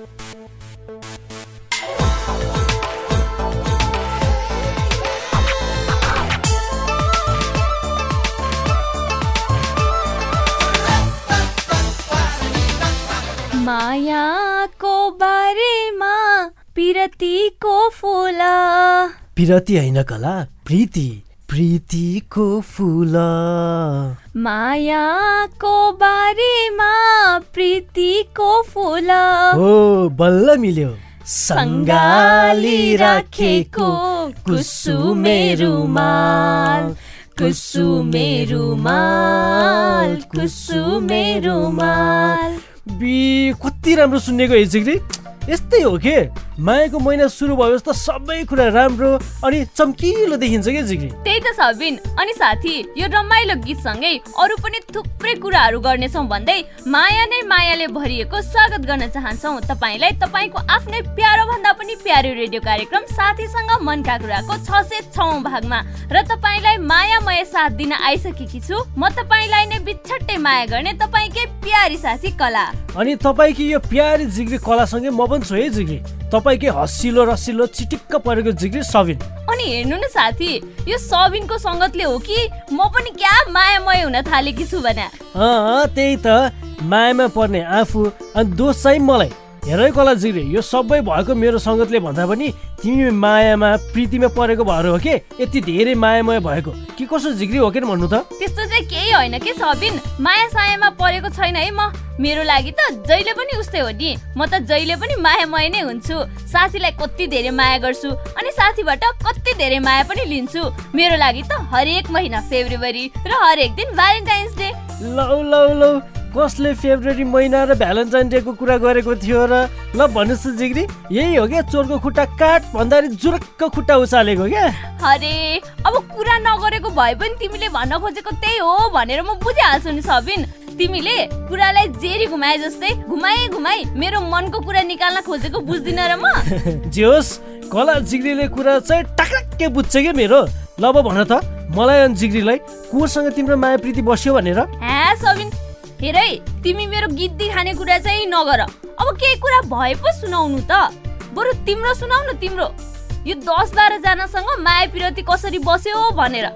मायाको बारेमा पिरतीको फुल। पिरती होइन कला प्रीति। प्रीतिको फुल। मायाको बारेमा प्रीतिको फुल। हो बल्ल मिल्यो। सङ्गाली राखेको कुसुमे रुमाल कुसुमे रुमाल कुसुमे रुमाल बी कति राम्रो सुनेको है जिग्री यस्तै हो के? मायाको महिना सुरु भएपछि त सबै कुरा राम्रो अनि चम्किलो देखिन्छ क्या जिग्री? त्यही त सबिन। अनि साथी यो रमाइलो गीतसँगै अरू पनि थुप्रै कुराहरू गर्नेछौँ भन्दै माया नै मायाले भरिएको स्वागत गर्न चाहन्छौँ। तपाईँलाई तपाईँको आफ्नै प्यारो भन्दा पनि प्यारो रेडियो कार्यक्रम साथीसँग मनका कुराको छ सय छौँ भागमा। र तपाईँलाई मायामय साथ दिन आइसकेकी छु। म तपाईँलाई नै बिछट्टै माया गर्ने तपाईँकै प्यारी साथी कला। अनि तपाईँकी यो प्यारी जिग्री कलासँगै म पनि छु है जिग्री तपाईँकै हसिलो रसिलो चिटिक्क परेको जिग्री सबिन अनि हेर्नु न साथी यो सबिनको सङ्गतले हो कि म पनि क्या मायामय हुन थालेकी छु भने? त्यही त। मायामा पर्ने आफू अनि दोष चाहिँ मलाई। हेर है कला जिग्री यो सबै भएको मेरो सङ्गतले भन्दा पनि तिमी मायामा प्रीतिमा परेको भएर हो के? यति धेरै मायामय भएको। कि कसो जिग्री हो कि भन्नु त? त्यस्तो चाहिँ केही होइन के सबिन? माया सायामा परेको छैन है म। मेरो लागि त जहिले पनि उस्तै हो नि। म त जहिले पनि मायामय नै हुन्छु। साथीलाई कति धेरै माया गर्छु अनि साथीबाट कति धेरै माया पनि लिन्छु। मेरो लागि त हरेक महिना फेब्रुअरी र हरेक दिन भ्यालेन्टाइन्स डे। लौ लौ लौ। कसले फेब्रुअरी महिना र भ्यालेन्टाइन डेको कुरा गरेको थियो र ल भन्नुहोस् जिग्री यही हो क्या चोरको खुट्टा काट भन्दाखेरि जुरक्क खुट्टा उचालेको क्या? अरे अब कुरा नगरेको भए पनि तिमीले भन्न खोजेको त्यही हो भनेर म बुझिहाल्छु नि सबिन। तिमीले कुरालाई जेरी घुमाए जस्तै घुमाए घुमाई मेरो मनको कुरा निकाल्न खोजेको बुझ्दिन र म। जे होस् कला जिग्रीले कुरा चाहिँ टाक्राक्कै बुझ्छ क्या मेरो। ल अब भन त मलाई अनि जिग्रीलाई कोसँग तिम्रो माया प्रीति बस्यो भनेर? सबिन। हेर है तिमी मेरो गिद्दी खाने कुरा चाहिँ नगर। अब केही कुरा भए पो सुनाउनु त? बरु तिम्रो सुनाउ न तिम्रो। यो दस बाह्रजनासँग माया पिरती कसरी बस्यो भनेर।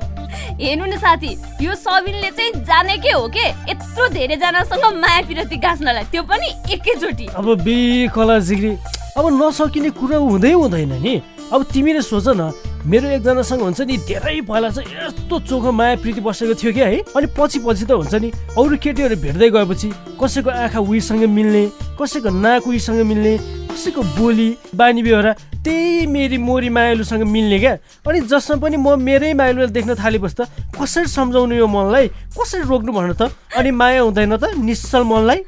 हेर्नु न साथी यो सबिनले चाहिँ जानेकै हो के? यत्रो धेरैजनासँग माया पिरती गाँच्नलाई। त्यो पनि एकैचोटि। अब बे कला जिग्री। अब नसकिने कुरा हुँदै हुँदैन नि। अब तिमीले सोच न मेरो एकजनासँग हुन्छ नि धेरै पहिला चाहिँ यस्तो चोखो माया प्रीति बसेको थियो क्या है। अनि पछि पछि त हुन्छ नि अरू केटीहरू भेट्दै गएपछि कसैको आँखा उहीसँग मिल्ने कसैको नाक उहीसँग मिल्ने कसैको बोली बानी बेहोरा त्यही मेरी मोरी मायालुसँग मिल्ने क्या? अनि जसमा पनि म मेरै मायालुलाई देख्न थालेपछि त कसरी सम्झाउनु यो मनलाई? कसरी रोक्नु भन त? अनि माया हुँदैन त निश्चल मनलाई?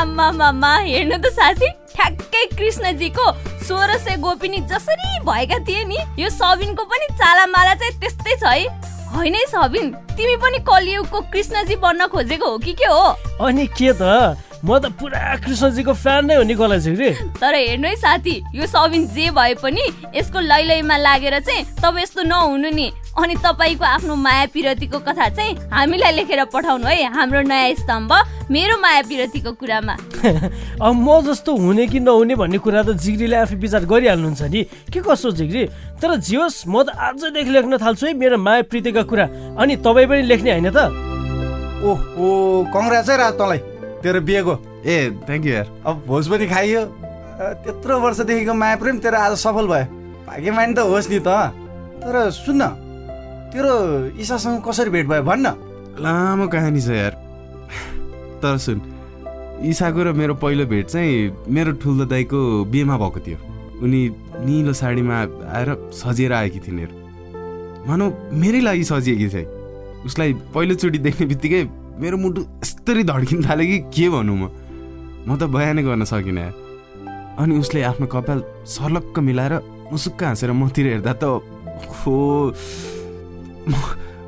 आमा मामा हेर्नु त साथी ठ्याक्कै कृष्णजीको सोह्र सय गोपिनी जसरी भएका थिए नि यो सबिनको पनि चालामाला चाहिँ त्यस्तै छ है। होइन सबिन? तिमी पनि कलियुगको कृष्णजी बन्न खोजेको हो कि के हो? अनि के त? म त पुरा कृष्णजीको फ्यान नै हो नि कला झिग्री तर हेर्नु है साथी यो सबिन जे भए पनि यसको लैलैमा लागेर चाहिँ तपाईँ यस्तो नहुनु नि। अनि तपाईँको आफ्नो माया पिरतीको कथा चाहिँ हामीलाई लेखेर पठाउनु है हाम्रो नयाँ स्तम्भ मेरो माया पिरतीको कुरामा। अब म जस्तो हुने कि नहुने भन्ने कुरा त जिग्रीले आफै विचार गरिहाल्नुहुन्छ नि। के कसो जिग्री? तर जियोस् म त आजदेखि लेख्न थाल्छु है मेरो माया प्रीतिका कुरा। अनि तपाईँ पनि लेख्ने होइन त? ओहो कङ्ग्रेस है राज तँलाई। तेरो बिहेको। ए थ्याङ्क यू यार। अब भोज पनि खाइयो। त्यत्रो वर्षदेखिको माया प्रेम तेरो आज सफल भयो। भाग्यमानी त होस् नि त। तर सुन्न तेरो ईसासँग कसरी भेट भयो भन्न? लामो कहानी छ यार। तर सुन इसाको र मेरो पहिलो भेट चाहिँ मेरो ठुलो दाईको बिहेमा भएको थियो। उनी निलो साडीमा आएर सजिएर आएकी थिइन् भनौँ मेरै लागि सजिएकी थिए। उसलाई पहिलोचोटि देख्ने बित्तिकै मेरो मुटु यस्तरी धड्किन थाल्यो कि के भनौँ म? म त बयानै गर्न सकिनँ। अनि उसले आफ्नो कपाल सर्लक्क मिलाएर मुसुक्क हाँसेर मतिर हेर्दा त हो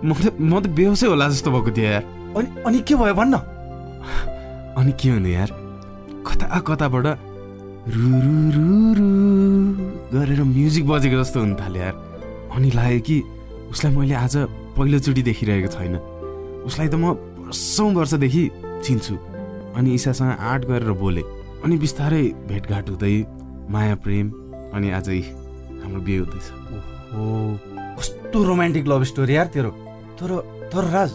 म त म त बेहोसै होला जस्तो भएको थियो यार। अनि अनि के भयो भन्न? अनि के हुने यार? कता कताबाट रु रु रु रु गरेर म्युजिक बजेको जस्तो हुन थाल्यो यार। अनि लाग्यो कि उसलाई मैले आज पहिलोचोटि देखिरहेको छैन। उसलाई त म वर्षौँ वर्षदेखि चिन्छु। अनि ईसासँग आँट गरेर बोले अनि बिस्तारै भेटघाट हुँदै माया प्रेम अनि आजै हाम्रो बिहे हुँदैछ। हो कस्तो रोमान्टिक लभ स्टोरी यार तेरो। तर तर राज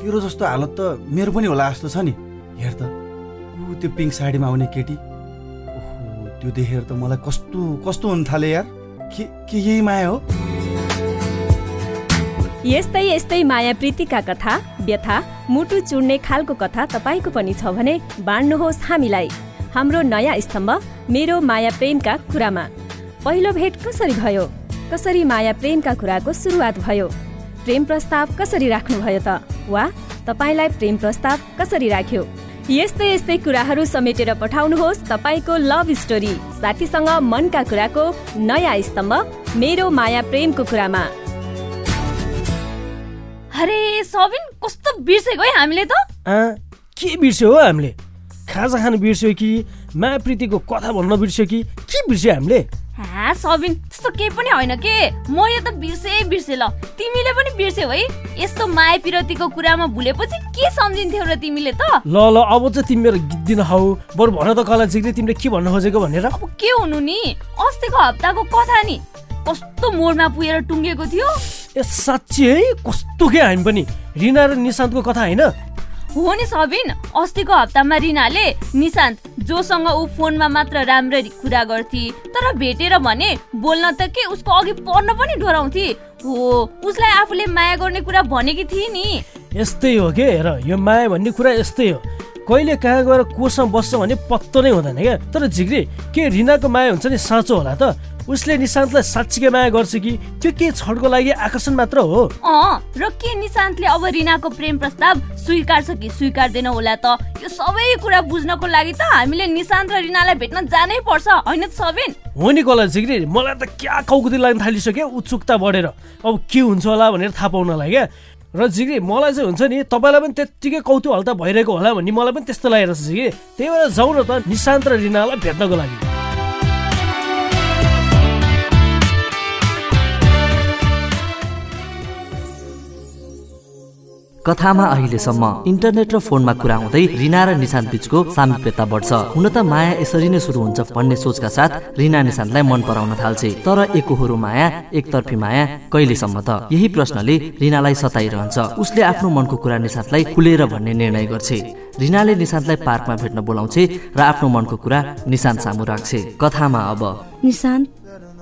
तेरो जस्तो हालत त मेरो पनि होला जस्तो छ नि। हेर त ऊ त्यो पिङ्क साडीमा आउने केटी। ओहो त्यो देखेर त मलाई कस्तो कस्तो हुन थाल्यो यार। के के यही माया हो? यस्तै यस्तै माया प्रीतिका कथा व्यथा मुटु चुड्ने खालको कथा तपाईँको पनि छ भने बाँड्नुहोस् हामीलाई। हाम्रो नयाँ स्तम्भ मेरो माया प्रेमका कुरामा। पहिलो भेट कसरी भयो? कसरी माया प्रेमका कुराको सुरुवात भयो? प्रेम प्रस्ताव कसरी राख्नुभयो त? वा तपाईँलाई प्रेम प्रस्ताव कसरी राख्यो? यस्तै यस्तै कुराहरू समेटेर पठाउनुहोस् तपाईँको लभ स्टोरी साथीसँग मनका कुराको नयाँ स्तम्भ मेरो माया प्रेमको कुरामा। अरे सबिन कस्तो बिर्सेको है हामीले त? के बिर्स्यो हो हामीले? खाजा खानु बिर्स्यो कि माया प्रीतिको कथा भन्न बिर्स्यो कि के बिर्स्यो हामीले? हा सबिन त्यस्तो केही पनि होइन के? मैले त बिर्से बिर्से ल। तिमीले पनि बिर्स्यौ है। यस्तो माया पिरतीको कुरामा भुलेपछि के सम्झिन्थ्यौ र तिमीले त? ल ल अब चाहिँ तिमी मेरो गीत दिन खाऊ बरु भन त कला जिग्री तिमीले के भन्न खोजेको भनेर। अब के हुनु नि? अस्तिको हप्ताको कथा नि। कस्तो मोडमा पुगेर टुङ्गेको थियो। ए साँच्ची है कस्तो के हामी पनि? रिना र निशान्तको कथा होइन? हो नि सबिन अस्तिको हप्तामा रिनाले निशान्त जोसँग ऊ फोनमा मात्र राम्ररी कुरा गर्थे तर भेटेर भने बोल्न त के उसको अघि पर्न पनि डराउँथे। हो उसलाई आफूले माया गर्ने कुरा भनेकी थिए नि। यस्तै हो के? हेर यो माया भन्ने कुरा यस्तै हो। कहिले कहाँ गएर कोसँग बस्छ भने पत्तो नै हुँदैन क्या। तर झिग्री के रिनाको माया हुन्छ नि साँचो होला त? उसले निशान्तलाई साँच्चीकै माया गर्छ कि? त्यो के छडको लागि आकर्षण मात्र हो? अँ र के निशान्तले अब रिनाको प्रेम प्रस्ताव स्वीकार्छ कि स्वीकार्दैन होला त? यो सबै कुरा बुझ्नको लागि त हामीले निशान्त र रिनालाई भेट्न जानै पर्छ होइन सबिन? हो नि कला झिग्री मलाई त क्या कौकुती लाग्न थालिसक्यो उत्सुकता बढेर। अब के हुन्छ होला भनेर थाहा पाउनलाई क्या। र झिग्री मलाई चाहिँ हुन्छ नि तपाईँलाई पनि त्यत्तिकै कौतूहलता भइरहेको होला भन्ने मलाई पनि त्यस्तो लागिरहेको छ कि त्यही भएर जाउँ न त निशान्त र रिनालाई भेट्नको लागि। कथामा अहिलेसम्म इन्टरनेट र फोनमा कुरा हुँदै रिना र निशान्त बीचको सामिप्यता बढ्छ। हुन त माया यसरी नै सुरु हुन्छ भन्ने सोचका साथ रिना निशान्तलाई मन पराउन थाल्छे। तर एकहोरो माया एकतर्फी माया कहिलेसम्म त? यही प्रश्नले रिनालाई सताइरहन्छ। उसले आफ्नो मनको कुरा निशान्तलाई खुलेर भन्ने निर्णय गर्छे। रिनाले निशान्तलाई पार्कमा भेट्न बोलाउँछे र आफ्नो मनको कुरा निशान्त सामु राख्छे। कथामा अब निशान्त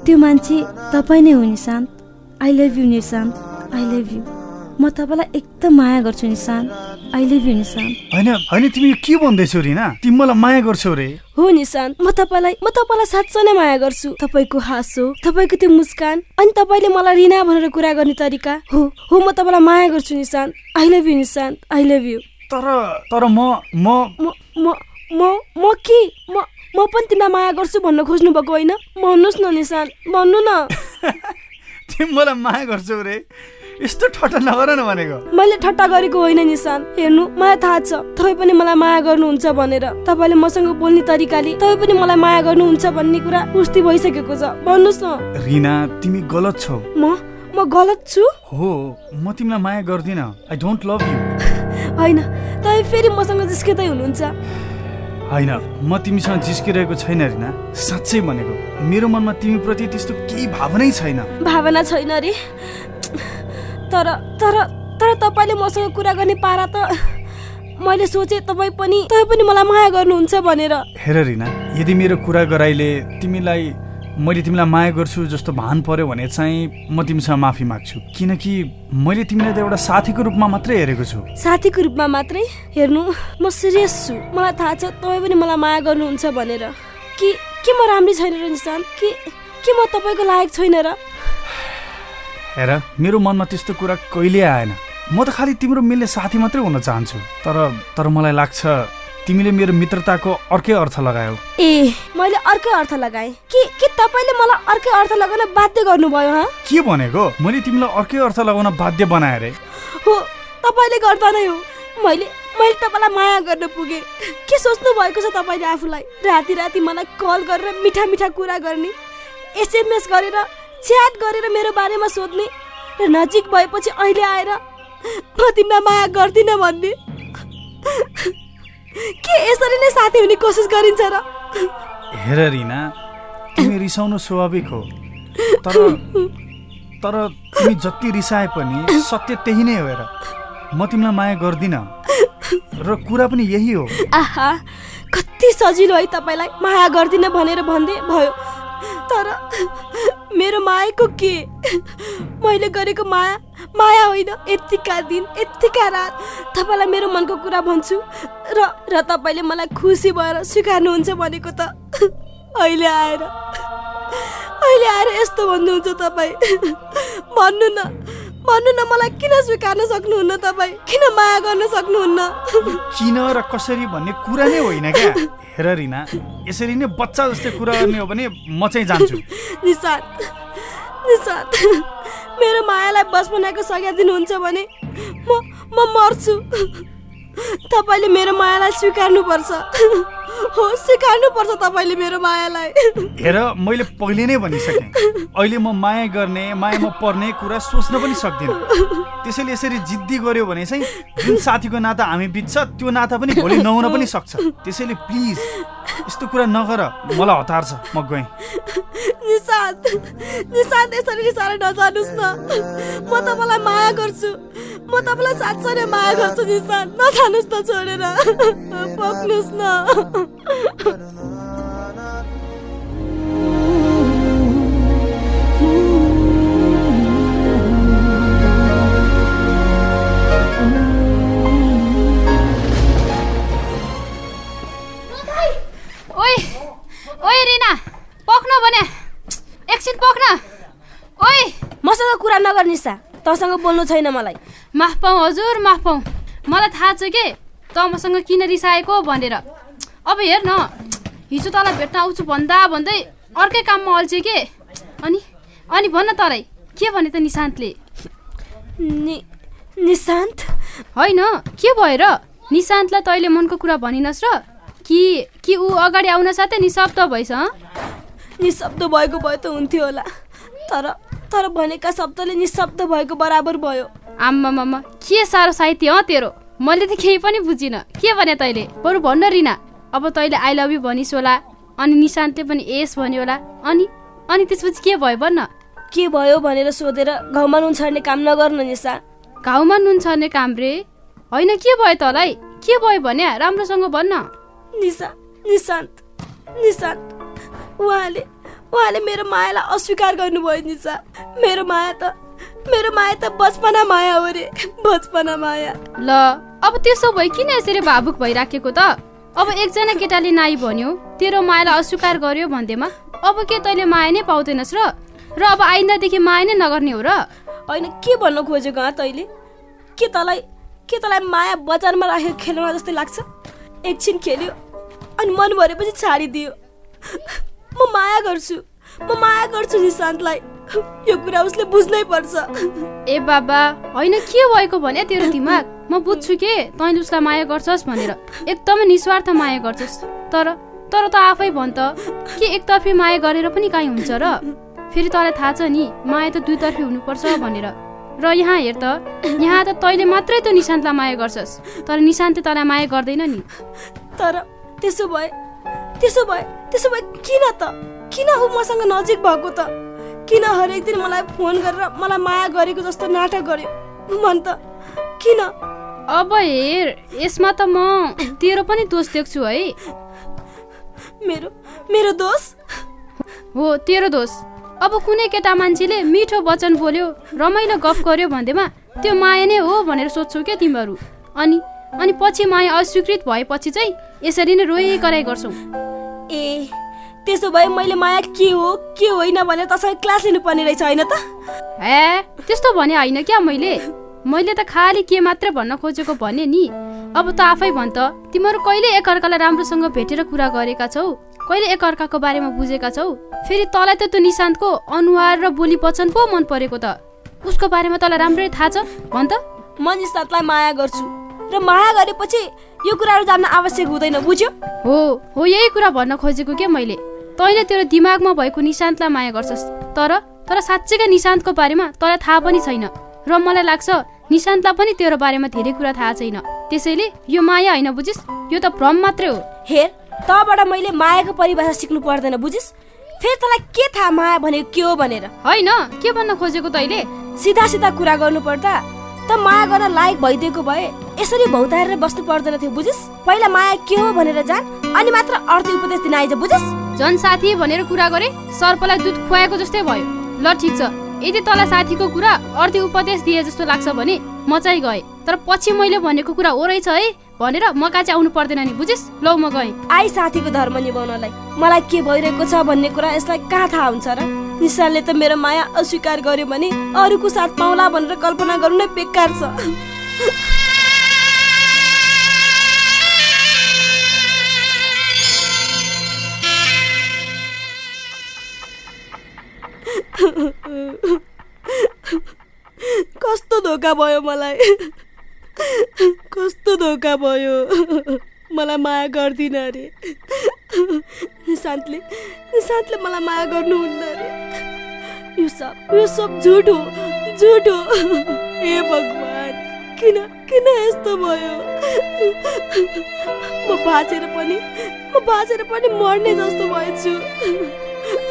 त्यो मान्छे तपाईँ नै हो Nishant I love you Nishant I love you म तपाईँलाई एकदम माया गर्छु Nishant I love you Nishant होइन होइन तिमी के भन्दैछौ रिना? तिमी मलाई माया गर्छौ रे। हो निशान्त म तपाईँलाई म तपाईँलाई साँच्चै नै माया गर्छु। तपाईँको हाँसो तपाईँको त्यो मुस्कान अनि तपाईँले मलाई रिना भनेर कुरा गर्ने तरिका। हो हो म तपाईँलाई माया गर्छु Nishant I love you Nishant I love you तर तर म म म म म के? म म पनि तिमीलाई माया गर्छु भन्न खोज्नु भएको होइन? भन्नुहोस् न निशान्त भन्नु न। तिमी मलाई माया गर्छौ रे। यस्तो ठट्टा नगर न भनेको। मैले ठट्टा गरेको होइन निशान। हेर्नु मलाई थाहा छ। तपाईँ पनि मलाई माया गर्नुहुन्छ भनेर। तपाईँले मसँग बोल्ने तरिकाले तपाईँ पनि मलाई माया गर्नुहुन्छ भन्ने कुरा पुष्टि भइसकेको छ। भन्नुहोस् न। रिना तिमी गलत छौ। म? म गलत छु? हो म तिमीलाई माया गर्दिनँ। आई डोन्ट लभ यु होइन तपाईँ फेरि मसँग जिस्किँदै हुनुहुन्छ। होइन म तिमीसँग जिस्किरहेको छैन रिना। साँच्चै भनेको मेरो मनमा तिमीप्रति त्यस्तो केही भावनै छैन। भावना छैन रे। तर तर तर तपाईँले मसँग कुरा गर्ने पारा त मैले सोचेँ तपाईँ पनि तपाईँ पनि मलाई माया गर्नुहुन्छ भनेर। हेर रिना यदि मेरो कुरा गराइले तिमीलाई मैले तिमीलाई माया गर्छु जस्तो भान पर्यो भने चाहिँ म तिमीसँग माफी माग्छु। किनकि मैले तिमीलाई त एउटा साथीको रूपमा मात्रै हेरेको छु। साथीको रूपमा मात्रै? हेर्नु म सिरियस छु। मलाई थाहा छ तपाईँ पनि मलाई माया गर्नुहुन्छ भनेर। कि के म राम्री छैन र निशान? के के म तपाईँको लायक छैन र? हेर मेरो मनमा त्यस्तो कुरा कहिले आएन। म त खालि तिम्रो मिल्ने साथी मात्रै हुन चाहन्छु तर तर मलाई लाग्छ तिमीले मेरो मित्रताको अर्कै अर्थ लगायौ। ए मैले अर्कै अर्थ लगाएँ? के के तपाईँले मलाई अर्कै अर्थ लगाउन बाध्य गर्नुभयो हँ? के भनेको? मैले तिमीलाई अर्कै अर्थ लगाउन बाध्य बनाएँ रे। हो तपाईँले गर्दा नै हो। मैले मैले तपाईँलाई माया गर्न पुगेँ। के सोच्नु भएको छ तपाईँले आफूलाई? राति राति मलाई कल गरेर मिठा मिठा कुरा गर्ने। एसएमएस गरेर च्याट गरेर मेरो बारेमा सोध्ने र नजिक भएपछि अहिले आएर म तिमीलाई माया गर्दिनँ भन्ने। के यसरी नै साथी हुने कोसिस गरिन्छ र? हेर रिना तिमी रिसाउनु स्वाभाविक हो। तर तर तिमी जति रिसाए पनि सत्य त्यही नै हो हेर। म तिमीलाई माया गर्दिनँ। र कुरा पनि यही हो। आहा कति सजिलो है तपाईँलाई माया गर्दिनँ भनेर भन्दै भयो। तर मेरो मायाको के? मैले गरेको माया माया होइन यत्तिका दिन यत्तिका रात। तपाईँलाई मेरो मनको कुरा भन्छु र र तपाईँले मलाई खुसी भएर स्वीकार्नुहुन्छ भनेको त अहिले आएर अहिले आएर यस्तो भन्नुहुन्छ तपाईँ। भन्नु न भन्नु न मलाई किन स्वीकार्न सक्नुहुन्न तपाईँ? किन माया गर्न सक्नुहुन्न? किन र कसरी भन्ने कुरा नै होइन क्या। हेर रिना यसरी नै बच्चा जस्तै कुरा गर्ने हो भने म चाहिँ जान्छु। निशान्त निशान्त मेरो मायालाई बस बनाएको सघाइ दिनुहुन्छ भने म म मर्छु। तपाईँले मेरो मायालाई स्वीकार्नुपर्छ। हो स्वीकार्नुपर्छ तपाईँले मेरो मायालाई। हेर मैले पहिले नै भनिसकेँ। अहिले म माया गर्ने मायामा पर्ने कुरा सोच्न पनि सक्दिनँ। त्यसैले यसरी जिद्दी गर्यो भने चाहिँ जुन साथीको नाता हामी बित्छ त्यो नाता पनि भोलि नहुन पनि सक्छ। त्यसैले प्लिज यस्तो कुरा नगर मलाई हतार छ म गएँ। निशान्त निशान्त यसरी रिसाएर नजानुहोस् न। म तपाईँलाई माया गर्छु। म तपाईँलाई साँच्चै नै माया गर्छु निशान्त नजानुहोस् न छोडेर। पक्नुहोस् न। ओइ ओइ रिना पख्न भने। एकछिन पख्न ओइ। मसँग कुरा नगर निशा तँसँग बोल्नु छैन मलाई। माफ पाऊ हजुर माफ पाऊ। मलाई थाहा छ के? त मसँग किन रिसाएको भनेर। अब हेर न हिजो तँलाई भेट्न आउँछु भन्दा भन्दै अर्कै काममा अल्छे के? अनि अनि भन्न तँलाई के भने त निशान्तले? नि निशान्त? होइन के भएर? निशान्तलाई तैँले मनको कुरा भनिनस् र। कि कि ऊ अगाडि आउन साथै निशब्द भइस हँ? निशब्द भएको भए त हुन्थ्यो होला। तर तर भनेका शब्दले निशब्द भएको बराबर भयो। आम्मामामा के साह्रो साहित्य हँ तेरो? मैले त केही पनि बुझिनँ। के भने तैँले? बरु भन्न रिना। अब तैँले आई लभ यु भनिस् होला अनि निशान्तले पनि एस भन्यो होला अनि अनि त्यसपछि के भयो भन्न? के भयो भनेर सोधेर घाउमा नुन छर्ने काम नगर्न निशा। घाउमा नुन छर्ने काम रे? होइन के भयो तँलाई? के भयो भने राम्रोसँग भन्न। निशा निशान्त निशान्त उहाँले उहाँले मेरो मायालाई अस्वीकार गर्नुभयो निशा मेरो माया त मेरो माया त बचपना माया हो रे। बचपना माया। ल अब त्यसो भए किन यसरी भावुक भइराखेको त? अब एकजना केटाले नाइ भन्यो तेरो मायालाई अस्वीकार गर्यो भन्दैमा अब के तैँले माया नै पाउँदैनस् र? र अब आइन्दादेखि माया नै नगर्ने हो र? होइन के भन्न खोजेको हँ तैँले? के तँलाई के तँलाई माया बजारमा राखेको खेलौना जस्तै लाग्छ? एकछिन खेल्यो अनि मन भरेपछि छाडिदियो। म माया गर्छु। म माया गर्छु निशान्तलाई। यो कुरा उसले बुझ्नै पर्छ। ए बाबा होइन के भएको भने तेरो दिमाग? म बुझ्छु के? तैँले उसलाई माया गर्छस् भनेर। एकदमै निस्वार्थ माया गर्छस्। तर तर त आफै भन् त। के एकतर्फी माया गरेर पनि काहीँ हुन्छ र? फेरि तँलाई थाहा छ नि माया त दुईतर्फी हुनुपर्छ भनेर। र यहाँ हेर त यहाँ त तैँले मात्रै त निशान्तलाई माया गर्छस्। तर निशान्तले तँलाई माया गर्दैन नि। तर त्यसो भए त्यसो भए त्यसो भए किन त? किन ऊ मसँग नजिक भएको त? किन हरेक दिन मलाई फोन गरेर मलाई माया गरेको जस्तो नाटक गर्यो? भन त किन? अब हेर यसमा त म तेरो पनि दोष देख्छु है। मेरो मेरो दोष? हो तेरो दोष। अब कुनै केटा मान्छेले मिठो वचन बोल्यो रमाइलो गफ गर्यो भन्दैमा त्यो माया नै हो भनेर सोध्छौ क्या तिमीहरू? अनि अनि पछि माया अस्वीकृत भएपछि चाहिँ यसरी नै रोए कराइ गर्छौ। ए त्यसो भए मैले माया के हो के होइन भनेर तसँग क्लास लिनुपर्ने रहेछ होइन त? हे त्यस्तो भने होइन क्या मैले? मैले त खालि के मात्र भन्न खोजेको भने नि। अब त आफै भन् त तिमीहरू कहिले एकअर्कालाई राम्रोसँग भेटेर कुरा गरेका छौ? कहिले एकअर्काको बारेमा बुझेका छौ? फेरि तँलाई त त्यो निशान्तको अनुहार र बोली वचन पो मन परेको त। उसको बारेमा तँलाई राम्ररी थाहा छ भन् त? म निशान्तलाई माया गर्छु। र माया गरेपछि यो कुराहरू जान्न आवश्यक हुँदैन बुझ्यो? हो हो यही कुरा भन्न खोजेको के मैले? तैँले तेरो दिमागमा भएको निशान्तलाई माया गर्छस्। तर तर साँच्चैका निशान्तको बारेमा तँलाई थाहा पनि छैन। र मलाई लाग्छ निशान्तलाई पनि तेरो बारेमा धेरै कुरा थाहा छैन। त्यसैले यो माया होइन बुझिस् यो त भ्रम मात्रै हो। हेर तँबाट मैले मायाको परिभाषा सिक्नु पर्दैन बुझिस् फेरि तँलाई के थाहा माया भनेको के हो भनेर? होइन के भन्न खोजेको तैँले? सिधा सिधा कुरा गर्नु पर्दा त माया गर्न लायक भइदिएको भए यसरी भौतारेर बस्नु पर्दैन थियो बुझिस्? पहिला माया के हो भनेर जान अनि मात्र अर्थी उपदेश दिन आइज बुझिस्? झन् साथी भनेर कुरा गरे सर्पलाई दुध खुवाएको जस्तै भयो। ल ठिक छ यदि तँलाई साथीको कुरा अर्थी उपदेश दिए जस्तो लाग्छ भने म चाहिँ गएँ। तर पछि मैले भनेको कुरा हो रहेछ है भनेर म कहाँ चाहिँ आउनु पर्दैन नि बुझिस्? लौ म गएँ। आई साथीको धर्म निभाउनलाई मलाई के भइरहेको छ भन्ने कुरा यसलाई कहाँ थाहा हुन्छ र? निशानले त मेरो माया अस्वीकार गर्यो भने अरूको साथ पाउला भनेर कल्पना गर्नु नै बेकार छ। कस्तो धोका भयो मलाई। कस्तो धोका भयो। मलाई माया गर्दिन अरे। निशान्तले निशान्तले मलाई माया गर्नुहुन्न अरे। यो सब यो सब झुट हो झुट हो। हे भगवान् किन किन यस्तो भयो? म बाँचेर पनि म बाँचेर पनि मर्ने जस्तो भएछु।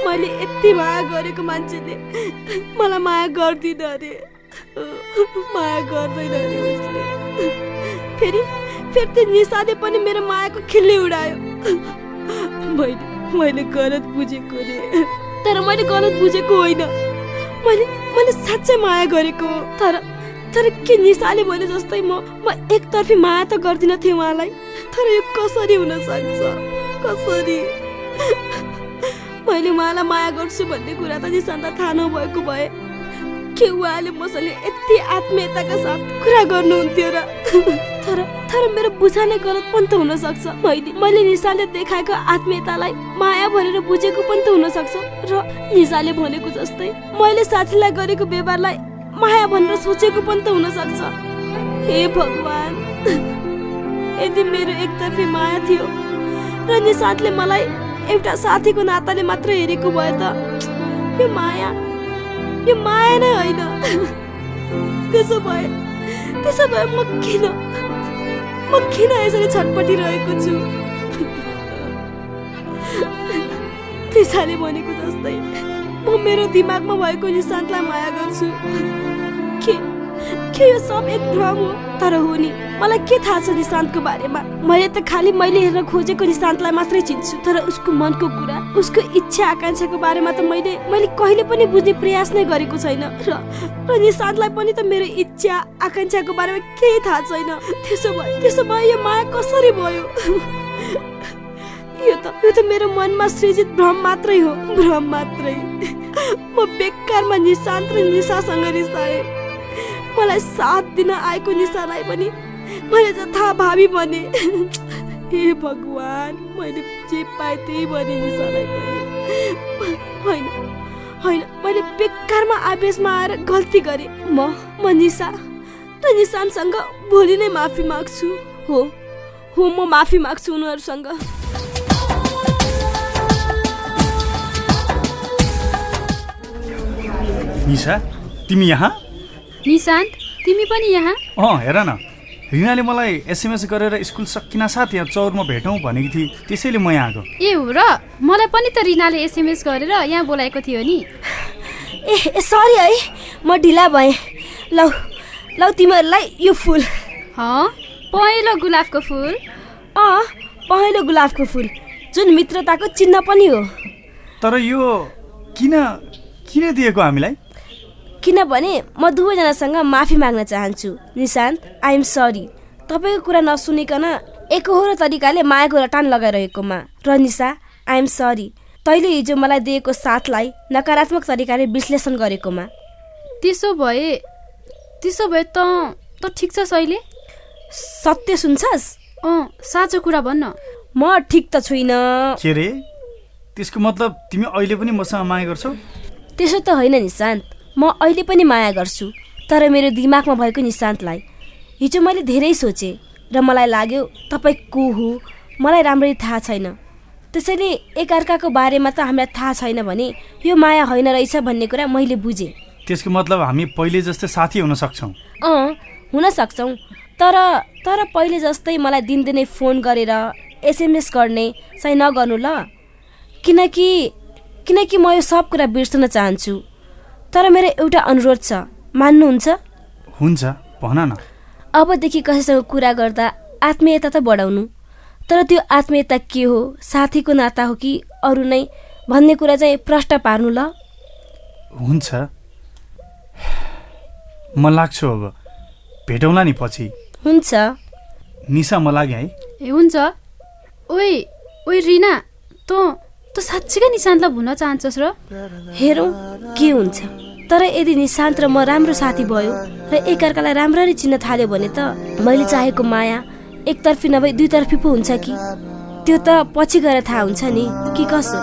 मैले यति माया गरेको मान्छेले मलाई माया गर्दिन अरे। माया गर्दैन अरे उसले। फेरि फेरि त्यो निसाले पनि मेरो मायाको खिल्ली उडायो। मैले मैले गलत बुझेको रे तर मैले गलत बुझेको होइन मैले मैले साँच्चै माया गरेको। तर तर के निसाले भने जस्तै म म एकतर्फी माया त गर्दिन थिएँ उहाँलाई तर यो कसरी हुन सक्छ कसरी। मैले उहाँलाई माया गर्छु भन्ने कुरा त निशान्त थाहा नभएको भए के उहाँले मसँग यति आत्मीयताका साथ कुरा गर्नुहुन्थ्यो र। तर तर मेरो बुझाइ गलत पनि त हुन सक्छ मैले मैले निशाले देखाएको आत्मीयतालाई माया भनेर बुझेको पनि त हुन सक्छ र निशाले भनेको जस्तै मैले साथीलाई गरेको व्यवहारलाई माया भनेर सोचेको पनि त हुन सक्छ हे भगवान् यदि मेरो एकतर्फी माया थियो र निशान्तले मलाई एउटा साथीको नाताले मात्र हेरेको भए त यो माया यो माया नै होइन। त्यसो भए त्यसो भए म किन म किन यसरी छटपटिरहेको छु? निशाले भनेको जस्तै म मेरो दिमागमा भएको निशान्तलाई माया गर्छु। के यो सब एक भ्रम हो? तर हो नि मलाई के थाहा छ निशान्तको बारेमा? मैले त खालि मैले हेर्न खोजेको निशान्तलाई मात्रै चिन्छु तर उसको मनको कुरा उसको इच्छा आकाङ्क्षाको बारेमा त मैले मैले कहिले पनि बुझ्ने प्रयास नै गरेको छैन। र र निशान्तलाई पनि त मेरो इच्छा आकाङ्क्षाको बारेमा केही थाहा छैन। त्यसो भए त्यसो भए यो माया कसरी भयो? यो त यो त मेरो मनमा सृजित भ्रम मात्रै हो भ्रम मात्रै। म बेकारमा निशान्त र निशासँग रिसाएँ। मलाई साथ दिन आएको निशालाई पनि मैले जथा भावी भने। हे भगवान् मैले जे पाएँ त्यही भने निशालाई पनि। होइन होइन मैले बेकारमा आवेशमा आएर गल्ती गरेँ। म म निशा र निशानसँग भोलि नै माफी माग्छु हो? हो म माफी माग्छु उनीहरूसँग। निशा तिमी यहाँ? निशान्त तिमी पनि यहाँ? अँ हेर न। रिनाले मलाई एसएमएस गरेर स्कुल सकिना साथ यहाँ चौरमा भेटौँ भनेकी थिए त्यसैले म यहाँ आएको ए हो र मलाई पनि त रिनाले एसएमएस गरेर यहाँ बोलाएको थियो नि। ए ए सरी है म ढिला भएँ। लौ लौ तिमीहरूलाई यो फुल। हँ? पहेँलो गुलाबको फुल? अँ पहेँलो गुलाबको फुल जुन मित्रताको चिन्ह पनि हो। तर यो किन किन दिएको हामीलाई? किनभने म दुवैजनासँग माफी माग्न चाहन्छु। निशान्त आइएम सरी तपाईँको कुरा नसुनिकन एकहोरो तरिकाले मायाको रटान लगाइरहेकोमा। र निशा आइएम सरी तैँले हिजो मलाई दिएको साथलाई नकारात्मक तरिकाले विश्लेषण गरेकोमा। त्यसो भए त्यसो भए त त ठिक छ शैले सत्य सुन्छस्? अँ साँचो कुरा भन्न। म ठिक त छुइनँ। के रे? त्यसको मतलब तिमी अहिले पनि मसँग माया गर्छौ? त्यसो त होइन निशान्त। म अहिले पनि माया गर्छु तर मेरो दिमागमा भएको निशान्तलाई। हिजो मैले धेरै सोचेँ र मलाई लाग्यो तपाईँ को हो? मलाई राम्ररी थाहा छैन। त्यसैले एकअर्काको बारेमा त हामीलाई थाहा छैन भने यो माया होइन रहेछ भन्ने कुरा मैले बुझेँ। त्यसको मतलब हामी पहिले जस्तै साथी हुन सक्छौँ। अँ हुन सक्छौँ। तर तर पहिले जस्तै मलाई दिनदिनै फोन गरेर एसएमएस गर्ने चाहिँ नगर्नु ल। किनकि किनकि म यो सब कुरा बिर्सन चाहन्छु। तर मेरो एउटा अनुरोध छ। मान्नुहुन्छ? हुन्छ भन न। अबदेखि कसैसँग कुरा गर्दा आत्मीयता त बढाउनु। तर त्यो आत्मीयता के हो साथीको नाता हो कि अरू नै भन्ने कुरा चाहिँ प्रष्ट पार्नु ल। हुन्छ। म लाग्छु अब। भेटौँला नि पछि। हुन्छ। निसा म लाग्यो है। ए हुन्छ। ओइ ओइ रिना तँ तँ साँच्चीकै निशान्तलाई भुल्न चाहन्छस् र? हेरौँ के हुन्छ? तर यदि निशान्त र म राम्रो साथी भयो र एकअर्कालाई राम्ररी चिन्न थाल्यो भने त मैले चाहेको माया एकतर्फी नभई दुईतर्फी पो हुन्छ कि? त्यो त पछि गएर थाहा हुन्छ नि कि कसो?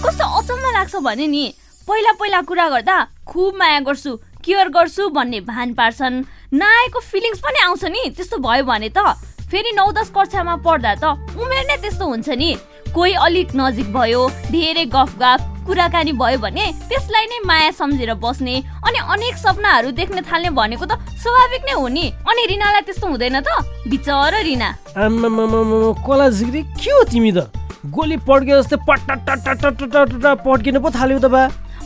कस्तो अचम्म लाग्छ भने नि? पहिला पहिला कुरा गर्दा खुब माया गर्छु केयर गर्छु भन्ने भान पार्छन्। नआएको फिलिङ्स पनि आउँछ नि त्यस्तो भयो भने त। फेरि नौ दस कक्षामा पढ्दा त उमेर नै त्यस्तो हुन्छ नि। कोही अलिक नजिक भयो धेरै गफ गफ कुराकानी भयो भने त्यसलाई नै माया सम्झेर बस्ने अनि अनेक सपनाहरू देख्न थाल्ने भनेको त स्वाभाविक नै हो नि। अनि रिनालाई त्यस्तो हुँदैन त? बिचरा रिना। कला झिग्री के हो तिमी त? गोली पड्के जस्तै पट्टा पड्किन पो थाल्यौ त बा।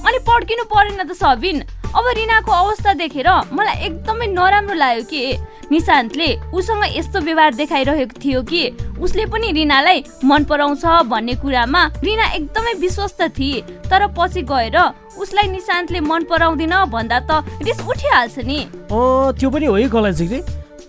अनि पड्किनु परेन त सबिन। अब रिनाको अवस्था देखेर मलाई एकदमै नराम्रो लाग्यो कि निशान्तले उसँग यस्तो व्यवहार देखाइरहेको थियो कि उसले पनि रिनालाई मन पराउँछ भन्ने कुरामा रिना एकदमै विश्वस्त थिए। तर पछि गएर उसलाई निशान्तले मन पराउँदिन भन्दा त रिस उठिहाल्छ नि। त्यो पनि हो है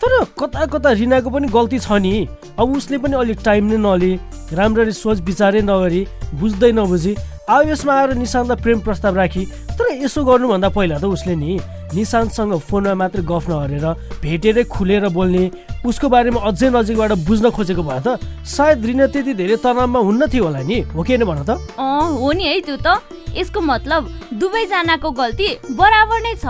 तर कता कता रिनाको पनि गल्ती छ नि। अब उसले पनि अलिक टाइम नै नलिए राम्ररी सोच विचारै नगरी बुझ्दै नबुझी आवेशमा आएर निशान्तलाई प्रेम प्रस्ताव राखी तर यसो गर्नुभन्दा पहिला त उसले नि निशान्तसँग फोनमा मात्रै गफ नगरेर भेटेरै खुलेर बोल्ने उसको बारेमा अझै नजिकबाट बुझ्न खोजेको भए त सायद रिना त्यति धेरै तनावमा हुन्न थियो होला नि हो कि भन त? हो नि है त्यो त। यसको मतलब दुवैजनाको गल्ती बराबर नै छ।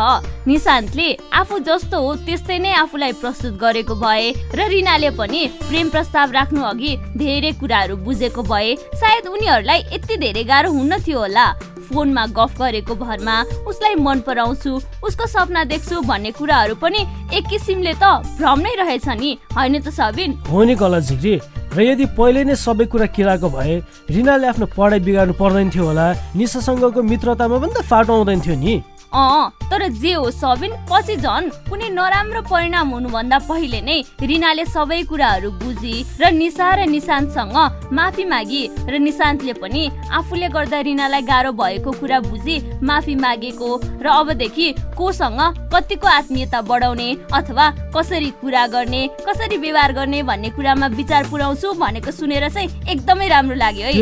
निशान्तले आफू जस्तो हो त्यस्तै नै आफूलाई प्रस्तुत गरेको भए र रिनाले पनि प्रेम प्रस्ताव राख्नु अघि धेरै कुराहरू बुझेको भए सायद उनीहरूलाई यति धेरै गाह्रो हुन्न थियो होला। फोनमा गफ गरेको भरमा उसलाई मन पराउँछु उसको सपना देख्छु भन्ने कुराहरू पनि एक किसिमले त भ्रम नै रहेछ नि होइन त सबिन? हो नि झिग्री र यदि पहिले नै सबै कुरा किराएको भए रिनाले आफ्नो पढाइ बिगार्नु पर्दैन थियो होला निशासँगको मित्रतामा पनि त फाटो आउँदैन थियो नि। अँ तर जे हो सबिन पछि झन् कुनै नराम्रो परिणाम हुनुभन्दा पहिले नै रिनाले सबै कुराहरू बुझी र निशा र निशान्तसँग माफी मागी र निशान्तले पनि आफूले गर्दा रिनालाई गाह्रो भएको कुरा बुझी माफी मागेको र अबदेखि कोसँग कतिको आत्मीयता बढाउने अथवा कसरी कुरा गर्ने कसरी व्यवहार गर्ने भन्ने कुरामा विचार पुर्याउँछु भनेको सुनेर चाहिँ एकदमै राम्रो लाग्यो है।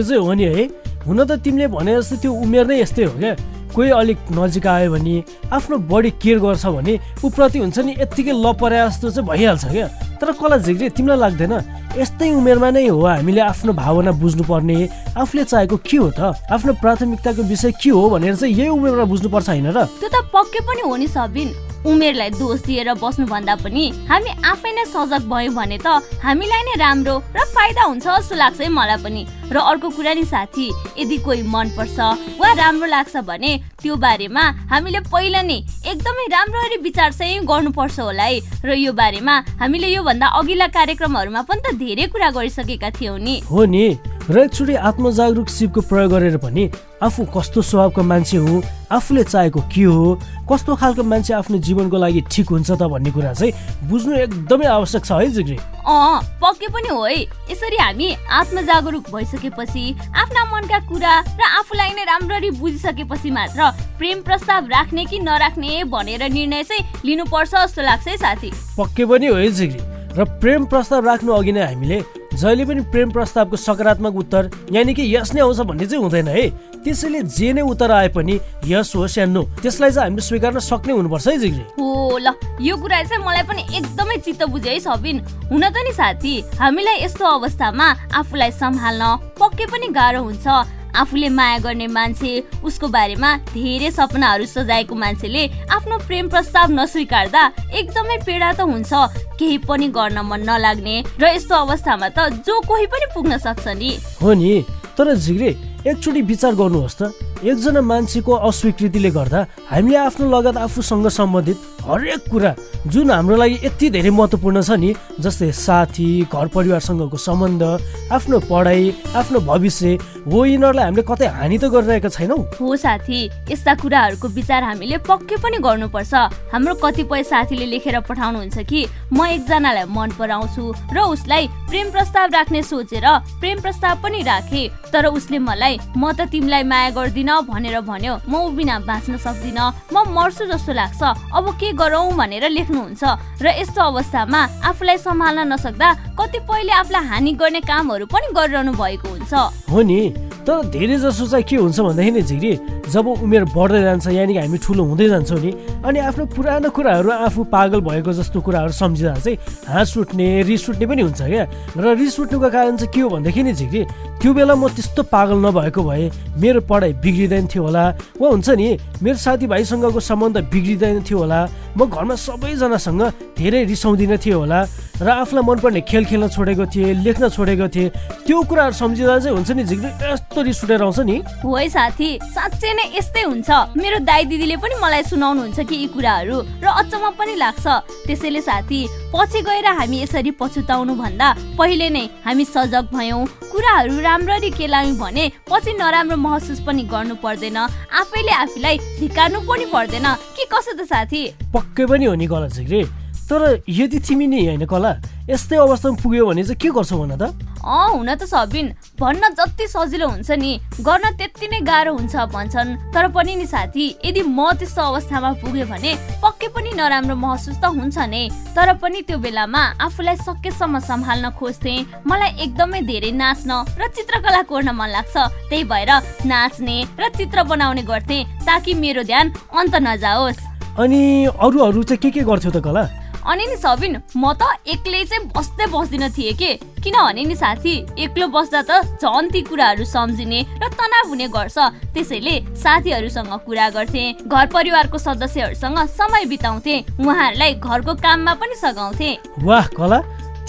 है हुन त तिमीले भने जस्तो त्यो उमेर नै यस्तै हो क्या। कोही अलिक नजिक आयो भने आफ्नो बडी केयर गर्छ भने उप्रति हुन्छ नि यत्तिकै लपरे जस्तो चाहिँ भइहाल्छ क्या। तर कला झिग्री तिमीलाई लाग्दैन। यस्तै उमेरमा नै हो। हामीले आफ्नो भावना बुझ्नुपर्ने। आफूले चाहेको के हो त? आफ्नो प्राथमिकताको विषय के हो भनेर चाहिँ यही उमेरमा बुझ्नुपर्छ होइन र? त्यो त पक्कै पनि हो नि सबिन। उमेरलाई दोष दिएर बस्नु भन्दा पनि हामी आफै नै सजग भयौँ भने त हामीलाई नै राम्रो र फाइदा हुन्छ जस्तो लाग्छ है मलाई पनि। र अर्को कुरा नि साथी यदि कोही मन पर्छ वा राम्रो लाग्छ भने त्यो बारेमा हामीले पहिला नै एकदमै राम्ररी विचार चाहिँ गर्नुपर्छ होला है। र यो बारेमा हामीले योभन्दा अघिल्ला कार्यक्रमहरूमा पनि त धेरै कुरा गरिसकेका थियौँ नि। हो नि। र एकचोटि आत्मजागरुक सिपको प्रयोग गरेर पनि आफू कस्तो स्वभावको मान्छे हो आफूले चाहेको के हो कस्तो खालको मान्छे आफ्नो जीवनको लागि ठिक हुन्छ त भन्ने कुरा चाहिँ बुझ्नु एकदमै आवश्यक छ है जिग्री। अँ पक्कै पनि हो है। यसरी हामी आत्मजागरुक भइसकेपछि आफ्ना मनका कुरा र आफूलाई नै राम्ररी बुझिसकेपछि मात्र प्रेम प्रस्ताव राख्ने कि नराख्ने भनेर निर्णय चाहिँ लिनुपर्छ जस्तो लाग्छ है साथी। पक्कै पनि हो है जिग्री। र प्रेम प्रस्ताव राख्नु अघि नै हामीले जहिले पनि प्रेम प्रस्तावको सकारात्मक उत्तर यानि कि यस नै आउँछ भन्ने चाहिँ हुँदैन है। त्यसैले जे नै उत्तर आए पनि यस होस् या नो त्यसलाई चाहिँ हामीले स्वीकार्न सक्ने हुनुपर्छ है जिग्री। हो ल यो कुरा चाहिँ मलाई पनि एकदमै चित्त बुझ्यो है सबिन। हुन त नि साथी हामीलाई यस्तो अवस्थामा आफूलाई सम्हाल्न पक्कै पनि गाह्रो हुन्छ। आफूले माया गर्ने मान्छे उसको बारेमा धेरै सपनाहरू सजाएको मान्छेले आफ्नो प्रेम प्रस्ताव नस्वीकार्दा एकदमै पीडा त हुन्छ। केही पनि गर्न मन नलाग्ने र यस्तो अवस्थामा त जो कोही पनि पुग्न सक्छ नि। हो नि तर झिग्रे एकचोटि विचार गर्नुहोस् त। एकजना मान्छेको अस्वीकृतिले गर्दा हामीले आफ्नो लगत आफूसँग सम्बन्धित हरेक कुरा जुन हाम्रो लागि यति धेरै महत्त्वपूर्ण छ नि जस्तै साथी घर परिवारसँगको सम्बन्ध आफ्नो पढाइ आफ्नो भविष्य हो यिनीहरूलाई हामीले कतै हानि त गरिरहेका छैनौँ? हो साथी यस्ता कुराहरूको विचार हामीले पक्कै पनि गर्नुपर्छ। हाम्रो कतिपय साथीले लेखेर पठाउनुहुन्छ कि म एकजनालाई मन पराउँछु र उसलाई प्रेम प्रस्ताव राख्ने सोचेर प्रेम प्रस्ताव पनि राखे तर उसले मलाई म त तिमीलाई माया गर्दिन भनेर भन्यो। म बिना बाँच्न सक्दिन। म मर्छु जस्तो लाग्छ। अब के गरौँ भनेर लेख्नुहुन्छ। र यस्तो अवस्थामा आफूलाई सम्हाल्न नसक्दा कतिपयले आफूलाई हानि गर्ने कामहरू पनि गरिरहनु भएको हुन्छ। हो नि। तर धेरै जसो चाहिँ के हुन्छ भन्दाखेरि नि झिग्री जब उमेर बढ्दै जान्छ यानि हामी ठुलो हुँदै जान्छौँ नि अनि आफ्नो पुरानो कुराहरू आफू पागल भएको जस्तो कुराहरू सम्झिँदा चाहिँ हाँस उठ्ने रिस उठ्ने पनि हुन्छ क्या। र रिस उठ्नुको कारण चाहिँ के हो भनेदेखि नि झिग्री त्यो बेला म त्यस्तो पागल नभएको भए मेरो पढाइ बिग्रिँदैन थियो होला। वा हुन्छ नि मेरो साथीभाइसँगको सम्बन्ध बिग्रिँदैन थियो होला। म घरमा सबैजनासँग धेरै रिसाउँदिनँ थियो होला र आफूलाई मनपर्ने खेल खेल्न छोडेको थिएँ लेख्न छोडेको थिएँ। त्यो कुराहरू सम्झिँदा चाहिँ हुन्छ नि झिग्री यस्तो रिस उठेर आउँछ नि। हो है साथी साँच्चै नै यस्तै हुन्छ। मेरो दाई दिदीले पनि मलाई सुनाउनुहुन्छ कि यी कुराहरू र अचम्म पनि लाग्छ। त्यसैले साथी पछि गएर हामी यसरी पछुताउनु भन्दा पहिले नै हामी सजग भयौँ। कुराहरू राम्ररी केलायौँ भने पछि नराम्रो महसुस पनि गर्नु पर्दैन। आफैले आफूलाई धिकार्नु पनि पर्दैन। के कसो त साथी? पक्कै पनि हो नि झिग्री तर यदि तिमी नि होइन कला यस्तै अवस्थामा पुग्यो भने चाहिँ के गर्छौ भन त? अँ हुन त सबिन भन्न जति सजिलो हुन्छ नि गर्न त्यति नै गाह्रो हुन्छ भन्छन्। तर पनि नि साथी यदि म त्यस्तो अवस्थामा पुग्यो भने पक्कै पनि नराम्रो महसुस त हुन्छ नै। तर पनि त्यो बेलामा आफूलाई सकेसम्म सम्हाल्न खोज्थे मलाई एकदमै धेरै नाच्न र चित्रकला कोर्न मन लाग्छ। त्यही भएर नाच्ने र चित्र बनाउने गर्थे ताकि मेरो ध्यान अन्त नजाओस्। अनि अरूहरू चाहिँ के के गर्थ्यौ त कला? अनि नि सबिन म त एक्लै चाहिँ बस्दै बस्दिन थिएँ के? किनभने नि साथी एक्लो बस्दा त झन् ती कुराहरू सम्झिने र तनाव हुने गर्छ। त्यसैले साथीहरूसँग कुरा गर्थे घर परिवारको सदस्यहरूसँग समय बिताउँथे उहाँहरूलाई घरको काममा पनि सघाउँथे। वाह कला!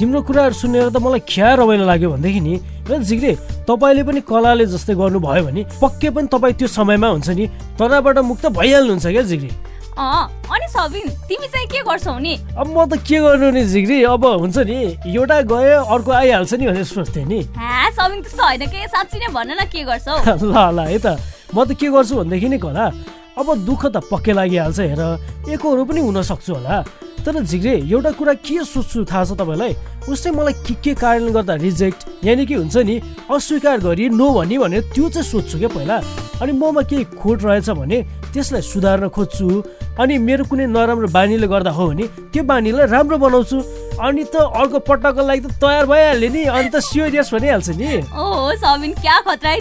तिम्रो कुराहरू सुनेर त मलाई क्या रमाइलो लाग्यो भनेदेखि नि जिग्रे तपाईँले पनि कलाले जस्तै गर्नुभयो भने पक्कै पनि तपाईँ त्यो समयमा हुन्छ नि तनावबाट मुक्त भइहाल्नुहुन्छ क्या जिग्री। अँ अनि सबिन तिमी चाहिँ के गर्छौ नि? अब म त के गर्नु नि जिग्री? अब हुन्छ नि एउटा गयो अर्को आइहाल्छ नि भनेर सोच्थेँ नि। सबिन त्यस्तो होइन के? साँच्ची नै भन न के गर्छौ। ल ल है त। म त के गर्छु भनेदेखि नि अब दुःख त पक्कै लागिहाल्छ हेर। एकहरू पनि हुन सक्छु होला। तर झिग्रे एउटा कुरा के सोच्छु थाहा छ तपाईँलाई? उसले मलाई के के कारणले गर्दा रिजेक्ट यानि कि हुन्छ नि अस्वीकार गरी नो भनी भनेर त्यो चाहिँ सोध्छु क्या पहिला। अनि ममा केही खोट रहेछ भने त्यसलाई सुधार्न खोज्छु। अनि मेरो कुनै नराम्रो बानीले गर्दा हो भने त्यो बानीलाई राम्रो बनाउँछु। अनि त अर्को पटकको लागि त तयार भइहाल्यो नि। अनि त सिरियस भनिहाल्छ नि।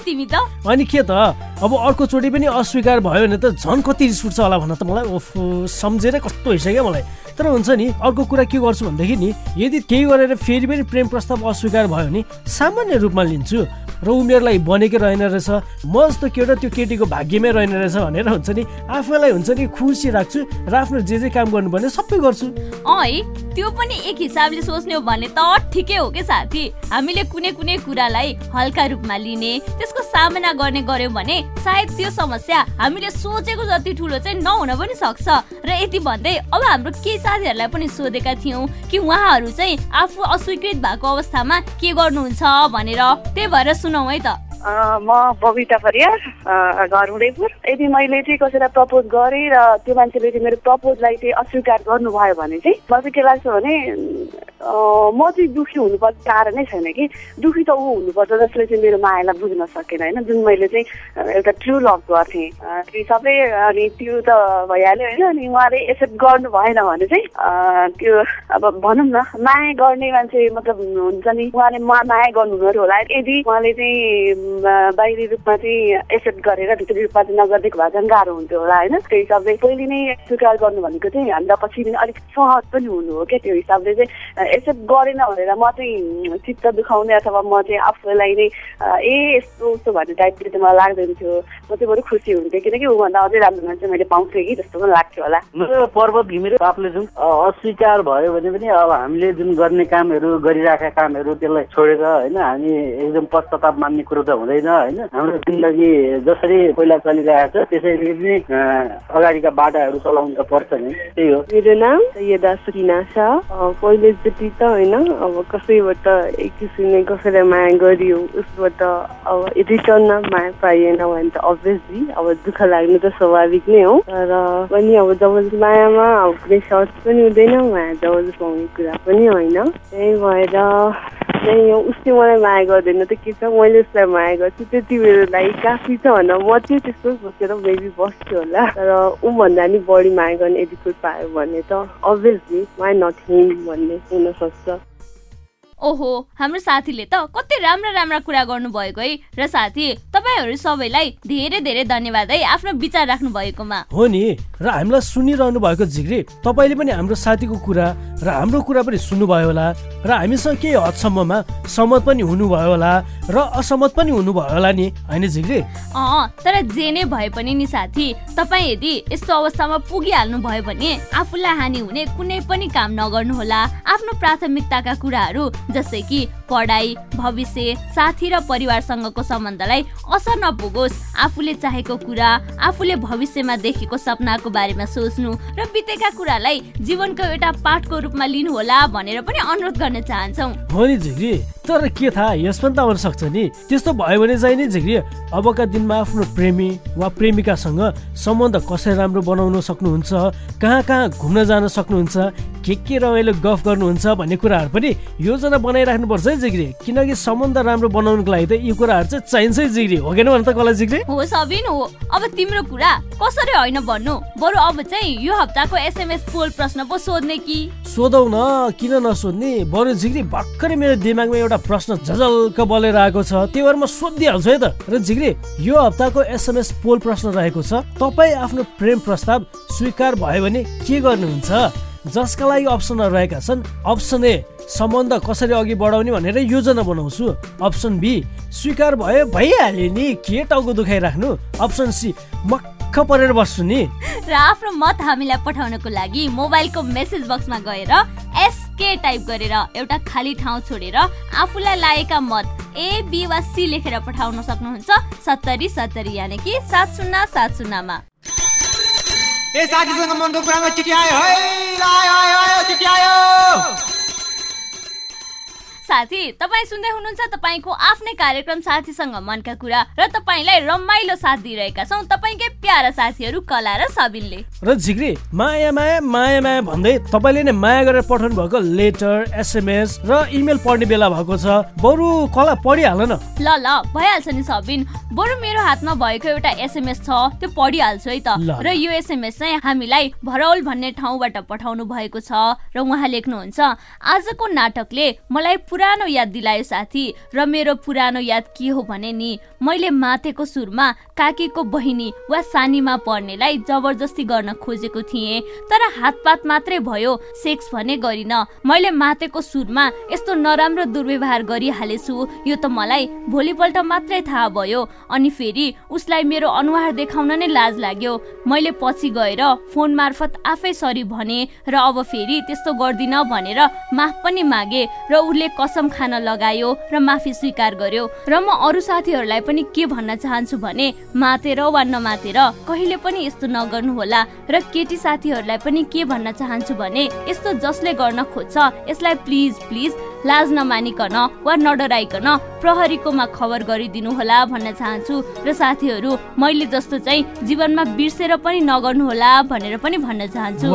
तिमी त? अनि के त? अब अर्कोचोटि पनि अस्वीकार भयो भने त झन् कति रिस उठ्छ होला भन त मलाई। ओफो सम्झेरै कस्तो भइसक्यो मलाई। तर हुन्छ नि अर्को कुरा के गर्छु भनेदेखि नि यदि केही गरेर फेरि पनि प्रेम प्रस्ताव अस्वीकार भयो भने सामान्य रूपमा लिन्छु। र उमेरलाई बनेकै रहेन रहेछ म जस्तो केटा त्यो केटीको भाग्यमै रहेन रहेछ भनेर हुन्छ नि आफूलाई हुन्छ नि खुसी राख्छु र आफ्नो जे जे काम गर्नुपर्ने सबै गर्छु। अँ है त्यो पनि एक हिसाबले सोच्ने हो भने त ठिकै हो के साथी? हामीले कुनै कुनै कुरालाई हल्का रूपमा लिने त्यसको सामना गर्ने गर्यौँ भने सायद त्यो समस्या हामीले सोचेको जति ठुलो चाहिँ नहुन पनि सक्छ। र यति भन्दै अब हाम्रो केही साथीहरूलाई पनि सोधेका थियौँ कि उहाँहरू चाहिँ आफू अस्वीकृत भएको अवस्थामा के गर्नुहुन्छ भनेर। त्यही भएर सुनौ है त। म बबिता परियार घर उदयपुर यदि मैले चाहिँ कसैलाई प्रपोज गरेँ र त्यो मान्छेले चाहिँ मेरो प्रपोजलाई चाहिँ अस्वीकार गर्नुभयो भने चाहिँ मलाई चाहिँ के लाग्छ भने म चाहिँ दुःखी हुनुपर्ने कारणै छैन कि। दुःखी त ऊ हुनुपर्छ जसले चाहिँ मेरो मायालाई बुझ्न सकेन होइन? जुन मैले चाहिँ एउटा ट्रु लभ गर्थेँ। ती सबै अनि त्यो त भइहाल्यो होइन? अनि उहाँले एक्सेप्ट गर्नु भएन भने चाहिँ त्यो अब भनौँ न माया गर्ने मान्छे मतलब हुन्छ नि। उहाँले मा माया गर्नुहुन्थ्यो होला। यदि उहाँले चाहिँ म, बाहिरी रूपमा चाहिँ एक्सेप्ट गरेर भित्री रूपमा चाहिँ नगरिदिएको भए झन् गाह्रो हुन्थ्यो होला होइन? त्यही हिसाबले पहिले नै स्वीकार गर्नु भनेको चाहिँ हामीलाई पछि पनि अलिक सहज पनि हुनु हो क्या त्यो हिसाबले चाहिँ एक्सेप्ट गरेन भनेर म चाहिँ चित्त दुखाउने अथवा म चाहिँ आफूलाई नै ए यस्तो उस्तो भन्ने टाइपले चाहिँ मलाई लाग्दैन थियो। म चाहिँ बरु खुसी हुन्थेँ किनकि ऊभन्दा अझै राम्रो मान्छे मैले पाउँथेँ कि जस्तो पनि लाग्थ्यो होला। पर्वत घिमिरे आफूले जुन अस्वीकार भयो भने पनि अब हामीले जुन गर्ने कामहरू गरिराखेका कामहरू त्यसलाई छोडेर होइन हामी एकदम पश्चाताप मान्ने कुरो त हुँदैन होइन? हाम्रो जिन्दगी जसरी पहिला चलिरहेको छ त्यसरी नै अगाडिका बाटाहरू चलाउनु त पर्छ नि। त्यही हो। मेरो नाम सैयदा सुरिना अ, पहिलोचोटि त होइन अब कसैबाट एक किसिमले कसैलाई माया गरियो उसबाट अब रिटर्नमा माया पाइएन भने त अभियसली अब दुःख लाग्नु त स्वाभाविक नै हो। तर पनि अब जबरजस्ती मायामा अब कुनै सर्ट पनि हुँदैन माया जबरजस्ती पाउने कुरा पनि होइन। त्यही भएर उसले मलाई माया गर्दैन त के छ? मैले उसलाई माया गर्छु त्यति मेरो लागि काफी छ भनेर म चाहिँ त्यस्तो सोचेर मेबी बस्थ्यो होला। तर ऊभन्दा नि बढी माया गर्ने एटिट्युड पायो भने त अभियसली माई नट हिम भन्ने हुनसक्छ। ओहो हाम्रो साथीले त कति राम्रा राम्रा कुरा गर्नुभएको है। र साथी तपाईँहरू सबैलाई धेरै धेरै धन्यवाद है आफ्नो विचार राख्नु भएकोमा हो नि र हामीलाई सुनिरहनु भएको झिग्री तपाईँले पनि हाम्रो साथीको कुरा र हाम्रो कुरा पनि सुन्नुभयो होला र हामीसँग केही हदसम्ममा सहमत पनि हुनुभयो होला र असहमत पनि हुनुभयो होला नि होइन झिग्री अँ तर जे नै भए पनि नि साथी तपाईँ यदि यस्तो अवस्थामा पुगिहाल्नु भयो भने आफूलाई हानि हुने कुनै पनि काम नगर्नुहोला। आफ्नो प्राथमिकताका कुराहरू जस्तै कि पढाइ भविष्य साथी र परिवारसँगको सम्बन्धलाई असर नपुगोस्। आफूले चाहेको कुरा आफूले भविष्यमा देखेको सपनाको बारेमा सोच्नु र बितेका कुरालाई जीवनको एउटा पाठको रूपमा लिनुहोला भनेर पनि अनुरोध गर्न चाहन्छौ। हो नि झिग्री तर के थाहा यस पनि त आउन सक्छ नि। त्यस्तो भयो भने चाहिँ नि झिग्री अबका दिनमा आफ्नो प्रेमी वा प्रेमिकासँग सम्बन्ध कसरी राम्रो बनाउन सक्नुहुन्छ कहाँ कहाँ घुम्न जान सक्नुहुन्छ के के रमाइलो गफ गर्नुहुन्छ भन्ने कुराहरू पनि योजना बनाइराख्नुपर्छ जिग्री। किनकि सम्बन्ध राम्रो बनाउनुको लागि त यी कुराहरू चाहिँ चाहिन्छ जिग्री हो कि भन त कसलाई जिग्री? हो सबिन हो। अब तिम्रो कुरा कसरी होइन भन्नु? बरु अब चाहिँ यो हप्ताको एसएमएस पोल प्रश्न पो सोध्ने कि? सोधौ न किन नसोध्ने? बरु जिग्री भर्खरै मेरो दिमागमा एउटा प्रश्न झझल्क बलेर आएको छ। त्यही भएर म सोधिहाल्छु है त। र जिग्री यो हप्ताको एसएमएस पोल प्रश्न रहेको छ। तपाईँ आफ्नो प्रेम प्रस्ताव स्वीकार भयो भने के गर्नुहुन्छ? जसका लागि अप्सनहरू रहेका छन् अप्सन ए सम्बन्ध कसरी अघि बढाउने भनेर योजना बनाउँछु। अप्सन बी स्वीकार भयो भइहाल्यो नि के टाउको दुखाइराख्नु? अप्सन सी मक्ख परेर बस्छु नि। र आफ्नो मत हामीलाई पठाउनको लागि मोबाइलको मेसेज बक्समा गएर एसके टाइप गरेर एउटा खाली ठाउँ छोडेर आफूलाई लागेका मत ए बी वा सी लेखेर पठाउन सक्नुहुन्छ। सत्तरी सत्तरी यानि कि सात शून्य सात शून्यमा। ए साथीसँग मनको कुरामा चिठी आयो है। आयो आयो आयो चिठी आयो साथी तपाईँ सुन्दै हुनुहुन्छ तपाईँको आफ्नै कार्यक्रम साथीसँग मनका कुरा र तपाईँलाई रमाइलो साथ दिइरहेका छौँ तपाईँकै प्यारा साथीहरू कला र सबिनले र झिग्री माया माया माया माया भन्दै तपाईँले नै माया गरेर पठाउनु भएको लेटर एसएमएस र इमेल पढ्ने बेला भएको छ। बरु कला पढिहाल न ल ल भइहाल्छ नि सबिन। बरु मेरो हातमा भएको एउटा एसएमएस छ त्यो पढिहाल्छु है त। र यो एसएमएस चाहिँ हामीलाई भरौल भन्ने ठाउँबाट पठाउनु भएको छ। र उहाँ लेख्नुहुन्छ आजको नाटकले मलाई पुरानो याद दिलायो साथी। र मेरो पुरानो याद के हो भने नि मैले माथेको सुरमा काकीको बहिनी वा सानीमा पर्नेलाई जबरजस्ती गर्न खोजेको थिएँ। तर हातपात मात्रै भयो सेक्स भने गरिन। मैले माथेको सुरमा यस्तो नराम्रो दुर्व्यवहार गरिहालेछु यो त मलाई भोलिपल्ट मात्रै थाहा भयो। अनि फेरि उसलाई मेरो अनुहार देखाउन नै लाज लाग्यो। मैले पछि गएर फोन मार्फत आफै सरी भने र अब फेरि त्यस्तो गर्दिन भनेर माफ पनि मागे र उसले कसम खान लगायो र माफी स्वीकार गर्यो। र म अरू साथीहरूलाई पनि के भन्न चाहन्छु भने मातेर वा नमातेर कहिले पनि यस्तो नगर्नु होला। र केटी साथीहरूलाई पनि के भन्न चाहन्छु भने यस्तो जसले गर्न खोज्छ यसलाई प्लिज प्लिज लाज नमानिकन वा नडराइकन प्रहरीकोमा खबर गरिदिनु होला भन्न चाहन्छु। र साथीहरू मैले जस्तो चाहिँ जीवनमा बिर्सेर पनि नगर्नु होला भनेर पनि भन्न चाहन्छु।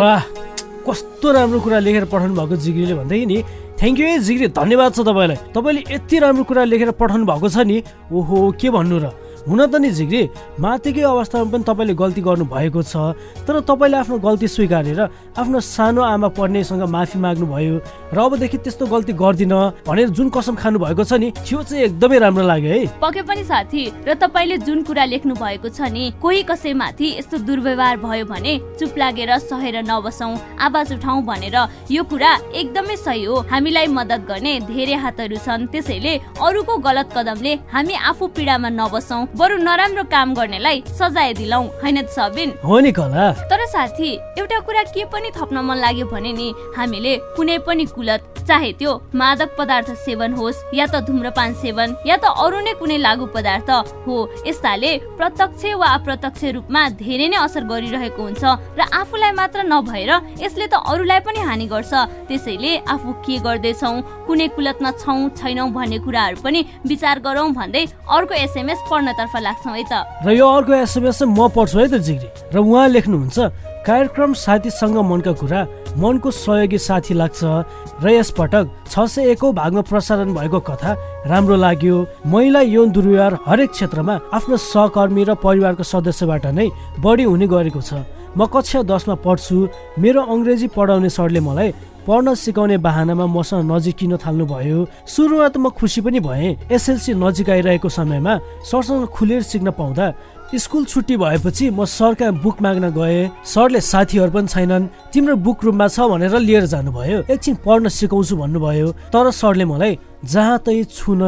कस्तो राम्रो कुरा लेखेर पठाउनु भएको जिग्रीले भन्दै नि। थ्याङ्क यू जिग्री धन्यवाद छ तपाईँलाई। तपाईँले यति राम्रो कुरा लेखेर पठाउनु भएको छ नि। ओहो के भन्नु र? हुन त नि झिग्री माथिकै अवस्थामा पनि तपाईँले गल्ती गर्नु भएको छ तर तपाईँले आफ्नो गल्ती स्वीकारेर आफ्नो सानो आमा पढ्नेसँग माफी माग्नु भयो र अबदेखि त्यस्तो गल्ती गर्दिनँ भनेर जुन कसम खानु भएको छ नि त्यो चाहिँ एकदमै राम्रो लाग्यो है। पके पनि साथी र तपाईँले जुन कुरा लेख्नु भएको छ नि कोही कसैमाथि यस्तो दुर्व्यवहार भयो भने चुप लागेर सहेर नबसौँ आवाज उठाउँ भनेर यो कुरा एकदमै सही हो। हामीलाई मद्दत गर्ने धेरै हातहरू छन् त्यसैले अरूको गलत कदमले हामी आफू पीडामा नबसौँ। बरु नराम्रो काम गर्नेलाई सजाय दिलाउ होइन त सबिन? हो नि कला। तर साथी एउटा कुरा के पनि थप्न मन लाग्यो भने नि हामीले कुनै पनि कुलत चाहे त्यो मादक पदार्थ सेवन होस् या त धुम्रपान सेवन या त अरू नै कुनै लागु पदार्थ हो यस्ताले प्रत्यक्ष वा अप्रत्यक्ष रूपमा धेरै नै असर गरिरहेको हुन्छ र आफूलाई मात्र नभएर यसले त अरूलाई पनि हानि गर्छ। त्यसैले आफू के गर्दैछौ कुनै कुलतमा छौ छैनौ भन्ने कुराहरू पनि विचार गरौँ भन्दै अर्को एसएमएस पढ्नतर्फ लाग्छौँ है त। र यो अर्को एसएमएस म पढ्छु है त जिग्री। र उहाँ लेख्नुहुन्छ कार्यक्रम साथीसँग मनका कुरा मनको सहयोगी साथी लाग्छ। र यसपटक छ सय एकौँ भागमा प्रसारण भएको कथा राम्रो लाग्यो। महिला यौन दुर्व्यवहार हरेक क्षेत्रमा आफ्नो सहकर्मी र परिवारको सदस्यबाट नै बढी हुने गरेको छ। म कक्षा दसमा पढ्छु। मेरो अङ्ग्रेजी पढाउने सरले मलाई पढ्न सिकाउने बाहनामा मसँग नजिकिन थाल्नुभयो? सुरुमा त म खुसी पनि भएँ। एसएलसी नजिक आइरहेको समयमा सरसँग खुलेर सिक्न पाउँदा स्कुल छुट्टी भएपछि म सरका बुक माग्न गएँ। सरले साथीहरू पनि छैनन्। तिम्रो बुक रुममा छ भनेर लिएर जानुभयो। एकछिन पढ्न सिकाउँछु भन्नुभयो। तर सरले मलाई जहाँ तै छुन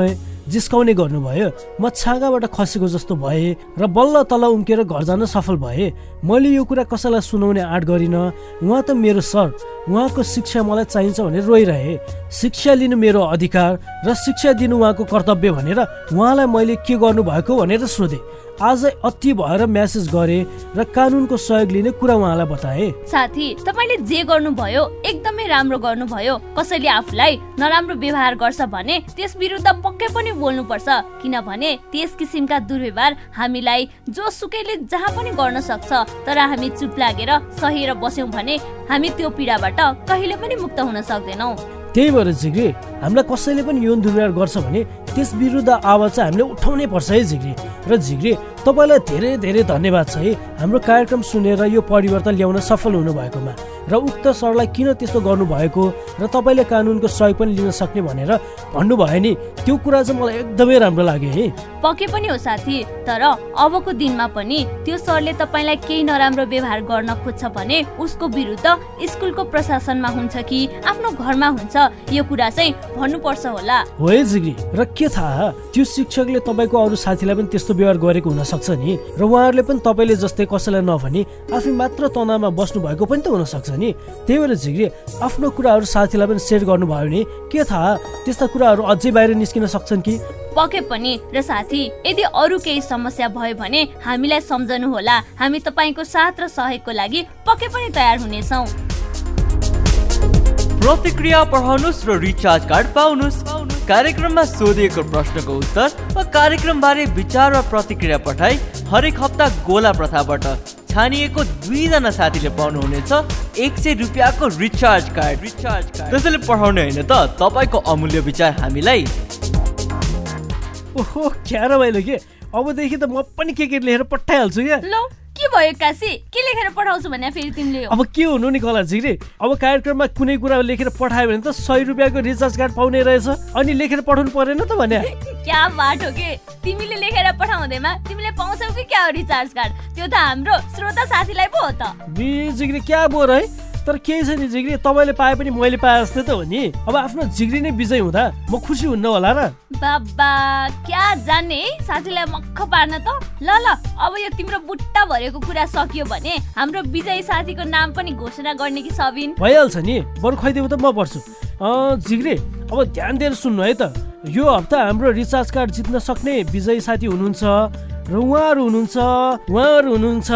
जिस्काउने गर्नुभयो। म छाँगाबाट खसेको जस्तो भए र बल्ल तल उम्केर घर जान सफल भए। मैले यो कुरा कसैलाई सुनाउने आँट गरिनँ। उहाँ त मेरो सर। उहाँको शिक्षा मलाई चाहिन्छ भनेर रोइरहे। शिक्षा लिनु मेरो अधिकार र शिक्षा दिनु उहाँको कर्तव्य भनेर उहाँलाई मैले के गर्नु भएको भनेर सोधेँ। आज अति भएर म्यासेज गरे र कानुनको सहयोग लिने कुरा उहाँलाई बताए। साथी तपाईँले जे गर्नुभयो एकदमै राम्रो गर्नुभयो। कसैले आफूलाई नराम्रो व्यवहार गर्छ भने त्यस विरुद्ध पक्कै पनि बोल्नुपर्छ। किनभने त्यस किसिमका दुर्व्यवहार हामीलाई जो सुकैले जहाँ पनि गर्न सक्छ तर हामी चुप लागेर सहेर बस्यौँ भने हामी त्यो पीडाबाट कहिले पनि मुक्त हुन सक्दैनौ। त्यही भएर झिग्री हामीलाई कसैले पनि यौन दुर्व्यवहार गर्छ भने त्यस विरुद्ध आवाज चाहिँ हामीले उठाउनै पर्छ है झिग्री। र झिग्री तपाईँलाई धेरै धेरै धन्यवाद छ है। हाम्रो कार्यक्रम सुनेर यो परिवर्तन ल्याउन सफल हुनु भएकोमा र उक्त सरलाई किन त्यस्तो गर्नुभएको र तपाईँले कानुनको सहयोग पनि लिन सक्ने भनेर भन्नुभयो नि त्यो कुरा चाहिँ मलाई एकदमै राम्रो लाग्यो है। पके पनि हो साथी तर अबको दिनमा पनि त्यो सरले तपाईँलाई केही नराम्रो व्यवहार गर्न खोज्छ भने उसको विरुद्ध स्कुलको प्रशासनमा हुन्छ कि आफ्नो घरमा हुन्छ यो कुरा चाहिँ भन्नुपर्छ होला। हो है जिग्री र के थाहा? त्यो शिक्षकले तपाईँको अरू साथीलाई पनि त्यस्तो व्यवहार गरेको हुन सक्छ नि। र उहाँहरूले पनि तपाईँले जस्तै कसैलाई नभनी आफै मात्र तनावमा बस्नु भएको पनि त हुन सक्छ नि। त्यही भएर झिग्री आफ्नो कुराहरू साथीलाई पनि सेयर गर्नुभयो भने के थाहा? त्यस्ता कुराहरू अझै बाहिर निस्किन सक्छन् कि? पके पनि। र साथी यदि अरू केही समस्या भयो भने हामीलाई सम्झनु होला हामी तपाईँको साथ र सहयोगको लागि पक्कै पनि तयार हुनेछौँ। प्रतिक्रिया पढाउनुहोस् र रिचार्ज कार्ड पाउनुहोस्। कार्यक्रममा सोधिएको प्रश्नको उत्तर वा कार्यक्रमबारे विचार वा प्रतिक्रिया पठाई हरेक हप्ता गोला प्रथाबाट छानिएको दुईजना साथीले पाउनुहुनेछ। एक सय रुपियाँको रिचार्ज कार्ड। Recharge card. त्यसैले पठाउने होइन त। तपाईँको अमूल्य विचार हामीलाई। ओहो क्या र मैले के? अबदेखि त म पनि के के लेखेर पठाइहाल्छु क्या? ल। के भयो काशी के लेखेर पठाउँछु भने फेरि तिमीले अब के हुनु नि कला झिग्रे अब कार्यक्रममा कुनै कुरा लेखेर पठायो भने त सय रुपियाँको रिचार्ज कार्ड पाउने रहेछ। अनि लेखेर पठाउनु परेन त भने? क्या बाटो के? तिमीले लेखेर पठाउँदैमा तिमीले पाउँछौ कि क्या हो रिचार्ज कार्ड? त्यो त हाम्रो श्रोता साथीलाई पो हो त। जिग्रे क्या बोर है? तर केही छ नि जिग्री तपाईँले पाए पनि मैले पाए जस्तै त हो नि। अब आफ्नो जिग्री नै विजय हुँदा म खुसी हुन्न होला र। बाबा क्या जान्ने साथीलाई मक्ख पार्न त? ल ल अब यो तिम्रो बुट्टा भरेको कुरा सकियो भने हाम्रो विजय साथीको नाम पनि घोषणा गर्ने कि सबिन? भइहाल्छ नि बरु खैदेऊ त म पढ्छु जिग्रे अब ध्यान दिएर सुन्नु है त। यो हप्ता हाम्रो रिचार्ज कार्ड जित्न सक्ने विजय साथी हुनुहुन्छ र उहाँहरू हुनुहुन्छ उहाँहरू हुनुहुन्छ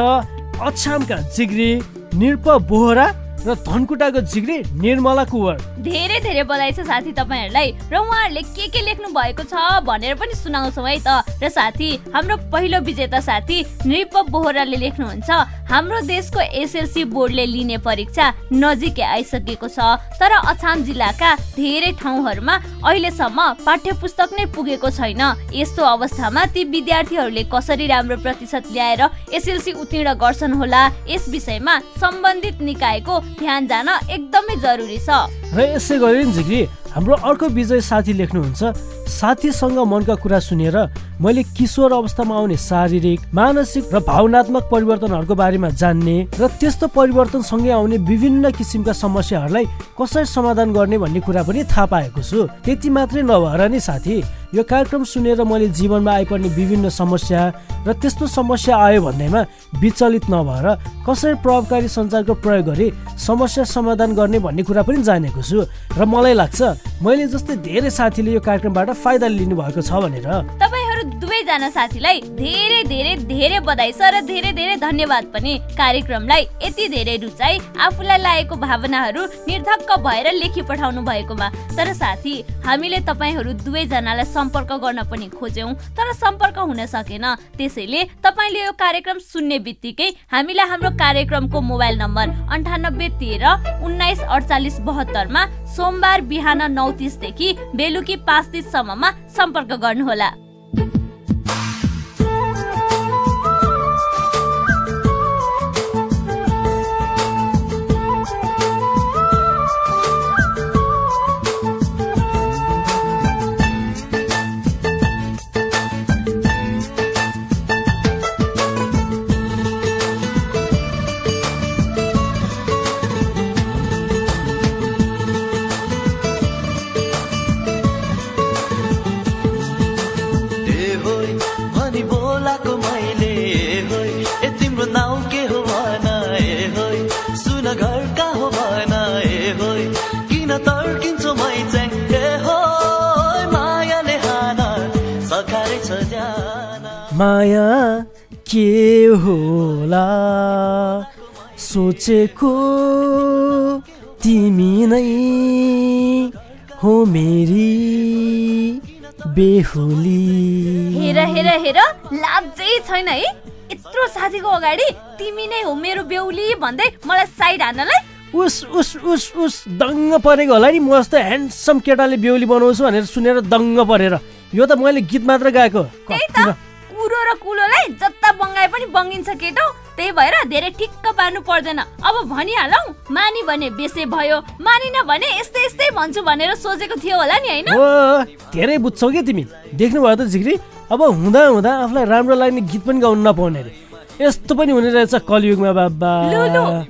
अछामका जिग्री निरप बोहरा र धनकुटाको जिग्री निर्मला कुवर। धेरै धेरै बधाई छ साथी तपाईँहरूलाई। र उहाँहरूले के के लेख्नु भएको छ भनेर पनि सुनाउँछौँ है त। र साथी हाम्रो पहिलो विजेता साथी नृप बोहराले लेख्नुहुन्छ हाम्रो देशको एसएलसी बोर्डले लिने परीक्षा नजिकै आइसकेको छ तर अछाम जिल्लाका धेरै ठाउँहरूमा अहिलेसम्म पाठ्य पुस्तक नै पुगेको छैन। यस्तो अवस्थामा ती विद्यार्थीहरूले कसरी राम्रो प्रतिशत ल्याएर एसएलसी उत्तीर्ण गर्छन् होला? यस विषयमा सम्बन्धित निकायको ध्यान जान एकदमै जरुरी छ। र यसै गरी झिग्री हाम्रो अर्को विजय साथी लेख्नुहुन्छ साथीसँग मनका कुरा सुनेर मैले किशोर अवस्थामा आउने शारीरिक मानसिक र भावनात्मक परिवर्तनहरूको बारेमा जान्ने र त्यस्तो परिवर्तनसँगै आउने विभिन्न किसिमका समस्याहरूलाई कसरी समाधान गर्ने भन्ने कुरा पनि थाहा पाएको छु। त्यति मात्रै नभएर नि साथी यो कार्यक्रम सुनेर मैले जीवनमा आइपर्ने विभिन्न समस्या र त्यस्तो समस्या आयो भन्दैमा विचलित नभएर कसरी प्रभावकारी सञ्चारको प्रयोग गरी समस्या समाधान गर्ने भन्ने कुरा पनि जानेको छु। र मलाई लाग्छ मैले जस्तै धेरै साथीले यो कार्यक्रमबाट फाइदा लिनु भएको छ भनेर तपाईँहरू दुवैजना साथीलाई धेरै धेरै धेरै बधाई छ र धेरै धेरै धन्यवाद पनि कार्यक्रमलाई यति धेरै रुचाई आफूलाई लागेको भावनाहरू निर्धक्क भएर लेखी पठाउनु भएकोमा। तर साथी हामीले तपाईँहरू दुवैजनालाई सम्पर्क गर्न पनि खोज्यौँ तर सम्पर्क हुन सकेन। त्यसैले तपाईँले यो कार्यक्रम सुन्ने बित्तिकै हामीलाई हाम्रो कार्यक्रमको मोबाइल नम्बर अन्ठानब्बे तेह्र उन्नाइस अडचालिस बहत्तरमा सोमबार बिहान नौ तिसदेखि बेलुकी पाँच तिससम्ममा सम्पर्क गर्नुहोला। ए माया के होला? सोचेको तिमी नै हो मेरी बेहुली। हेर हेर हेर लाजै छैन है। यत्रो साथीको अगाडि तिमी नै हो मेरो बेहुली भन्दै मलाई साइड हान्नलाई। उस उस उस उस दङ्ग परेको होला नि। म जस्तो ह्यान्डसम केटाले बेहुली बनाउँछु भनेर सुनेर दङ्ग परेर। यो त मैले गीत मात्र गाएको। कुरो र कुलोलाई जता बङ्गाए पनि बङ्गिन्छ केटो त्यही भएर धेरै ठिक्क पार्नु पर्दैन। अब भनिहालौ मानी भने बेसे भयो मानिन भने यस्तै यस्तै भन्छु भनेर सोचेको थियो होला नि होइन? धेरै बुझ्छौ क्या तिमी? देख्नुभयो त झिग्री अब हुँदा हुँदा आफूलाई राम्रो लाग्ने गीत पनि गाउनु नपाउने अरे। यस्तो पनि हुने रहेछ कलियुगमा बाबा।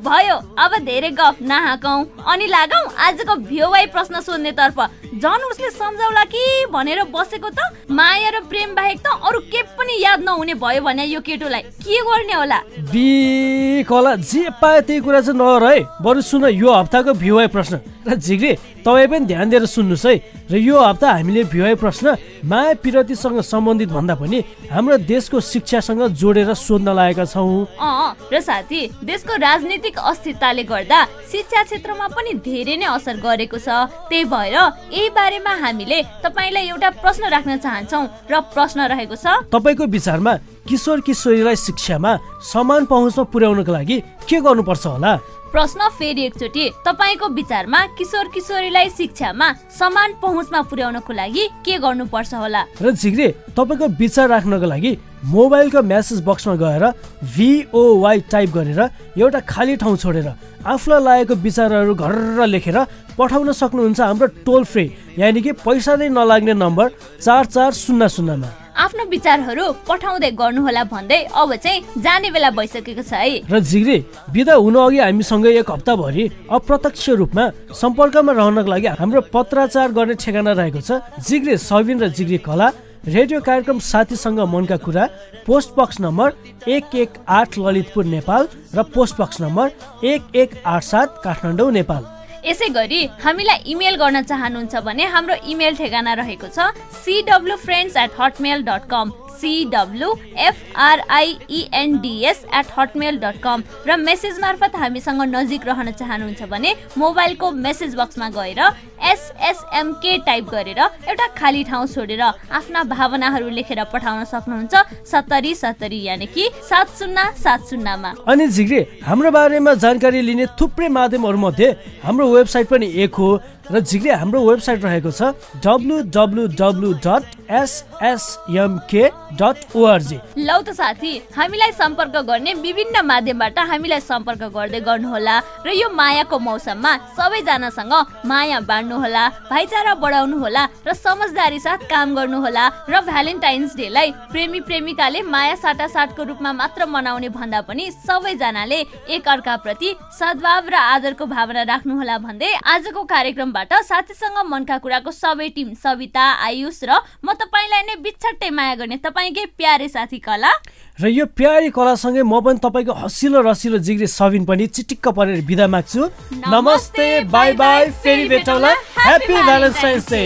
भयो। अब धेरै गफ नहाँकौ। अनि लागौ आजको भ्योवाई प्रश्न सोध्नेतर्फ। झन् उसले सम्झाउला कि भनेर बसेको त माया र प्रेम बाहेक त अरू के पनि याद नहुने भयो भने यो केटोलाई। के गर्ने होला? बी कला जे पायो त्यही कुरा चाहिँ नगर है। बरु सुन यो हप्ताको भ्युवाई प्रश्न। र झिग्री तपाईँ पनि ध्यान दिएर सुन्नुहोस् है। र यो हप्ता हामीले भ्युवाई प्रश्न माया पिरतीसँग सम्बन्धित भन्दा पनि हाम्रो देशको शिक्षासँग जोडेर सोध्न लागेका छौँ। र साथी देशको राजनीतिक अस्थिरताले गर्दा शिक्षा क्षेत्रमा पनि धेरै नै असर गरेको छ। त्यही भएर यही बारेमा हामीले तपाईँलाई एउटा प्रश्न राख्न चाहन्छौ। र प्रश्न रहेको छ तपाईँको विचारमा किशोर किशोरीलाई शिक्षामा समान पहुँचमा पुर्याउनको लागि के गर्नुपर्छ होला? प्रश्न फेरि एकचोटि तपाईँको विचारमा किशोर किशोरीलाई शिक्षामा समान पहुँचमा पुर्याउनको लागि के गर्नुपर्छ होला? र झिग्रे तपाईँको विचार राख्नको लागि मोबाइलको म्यासेज बक्समा गएर भिओवाई टाइप गरेर एउटा खाली ठाउँ छोडेर आफूलाई लागेको विचारहरू घर लेखेर पठाउन सक्नुहुन्छ हाम्रो टोल फ्री यानि कि पैसा नै नलाग्ने नम्बर चार चार शून्य शून्यमा। आफ्नो विचारहरू पठाउँदै गर्नुहोला भन्दै अब चाहिँ जाने बेला भइसकेको छ है। र झिग्री बिदा हुनु अघि हामीसँग एक हप्ताभरि अप्रत्यक्ष रूपमा सम्पर्कमा रहनको लागि हाम्रो पत्राचार गर्ने ठेगाना रहेको छ। जिग्रे सबिन र जिग्री कला रेडियो कार्यक्रम साथीसँग मनका कुरा पोस्ट बक्स नम्बर एक एक आठ ललितपुर नेपाल र पोस्ट बक्स नम्बर एक एक आठ सात काठमाडौँ नेपाल। यसै गरी हामीलाई इमेल गर्न चाहनुहुन्छ भने हाम्रो इमेल ठेगाना रहेको छ सिडब्लु friends at Hotmail dot com सिडब्लु एफआरआइइएनडिएस at Hotmail dot कम र मेसेज मार्फत हामीसँग नजिक रहन चाहनुहुन्छ भने मोबाइलको मेसेज बक्समा गएर एसएसएमके टाइप गरेर एउटा खाली ठाउँ छोडेर आफ्ना भावनाहरू लेखेर पठाउन सक्नुहुन्छ। सत्तरी सत्तरी यानि कि सात शून्य सात शून्यमा। अनि झिग्रे हाम्रो बारेमा जानकारी लिने थुप्रै माध्यमहरूमध्ये हाम्रो वेबसाइट पनि एक हो। र झिग्रे हाम्रो वेबसाइट रहेको छ W W W dot SSMK dot ORG लौ त साथी हामीलाई सम्पर्क गर्ने विभिन्न माध्यमबाट हामीलाई सम्पर्क गर्दै गर्नुहोला र यो मायाको मौसममा सबैजनासँग माया बाँड्नुहोला भाइचारा बढाउनु होला र समझदारी साथ काम गर्नुहोला र भ्यालेन्टाइन्स डेलाई प्रेमी प्रेमिकाले माया साटासाटको रूपमा मात्र मनाउने भन्दा पनि सबैजनाले एक अर्काप्रति सद्भाव र आदरको भावना राख्नुहोला भन्दै आजको कार्यक्रमबाट साथीसँग मनका कुराको सबै टिम सविता आयुष र म तपाईँलाई नै बिछट्टै माया गर्ने तपाईँकै प्यारे साथी कला। र यो प्यारी कलासँगै म पनि तपाईँको हसिलो रसिलो जिग्रे सबिन पनि चिटिक्क परेर बिदा माग्छु। नमस्ते बाई बाई फेरि भेटौँला। Happy Valentine's day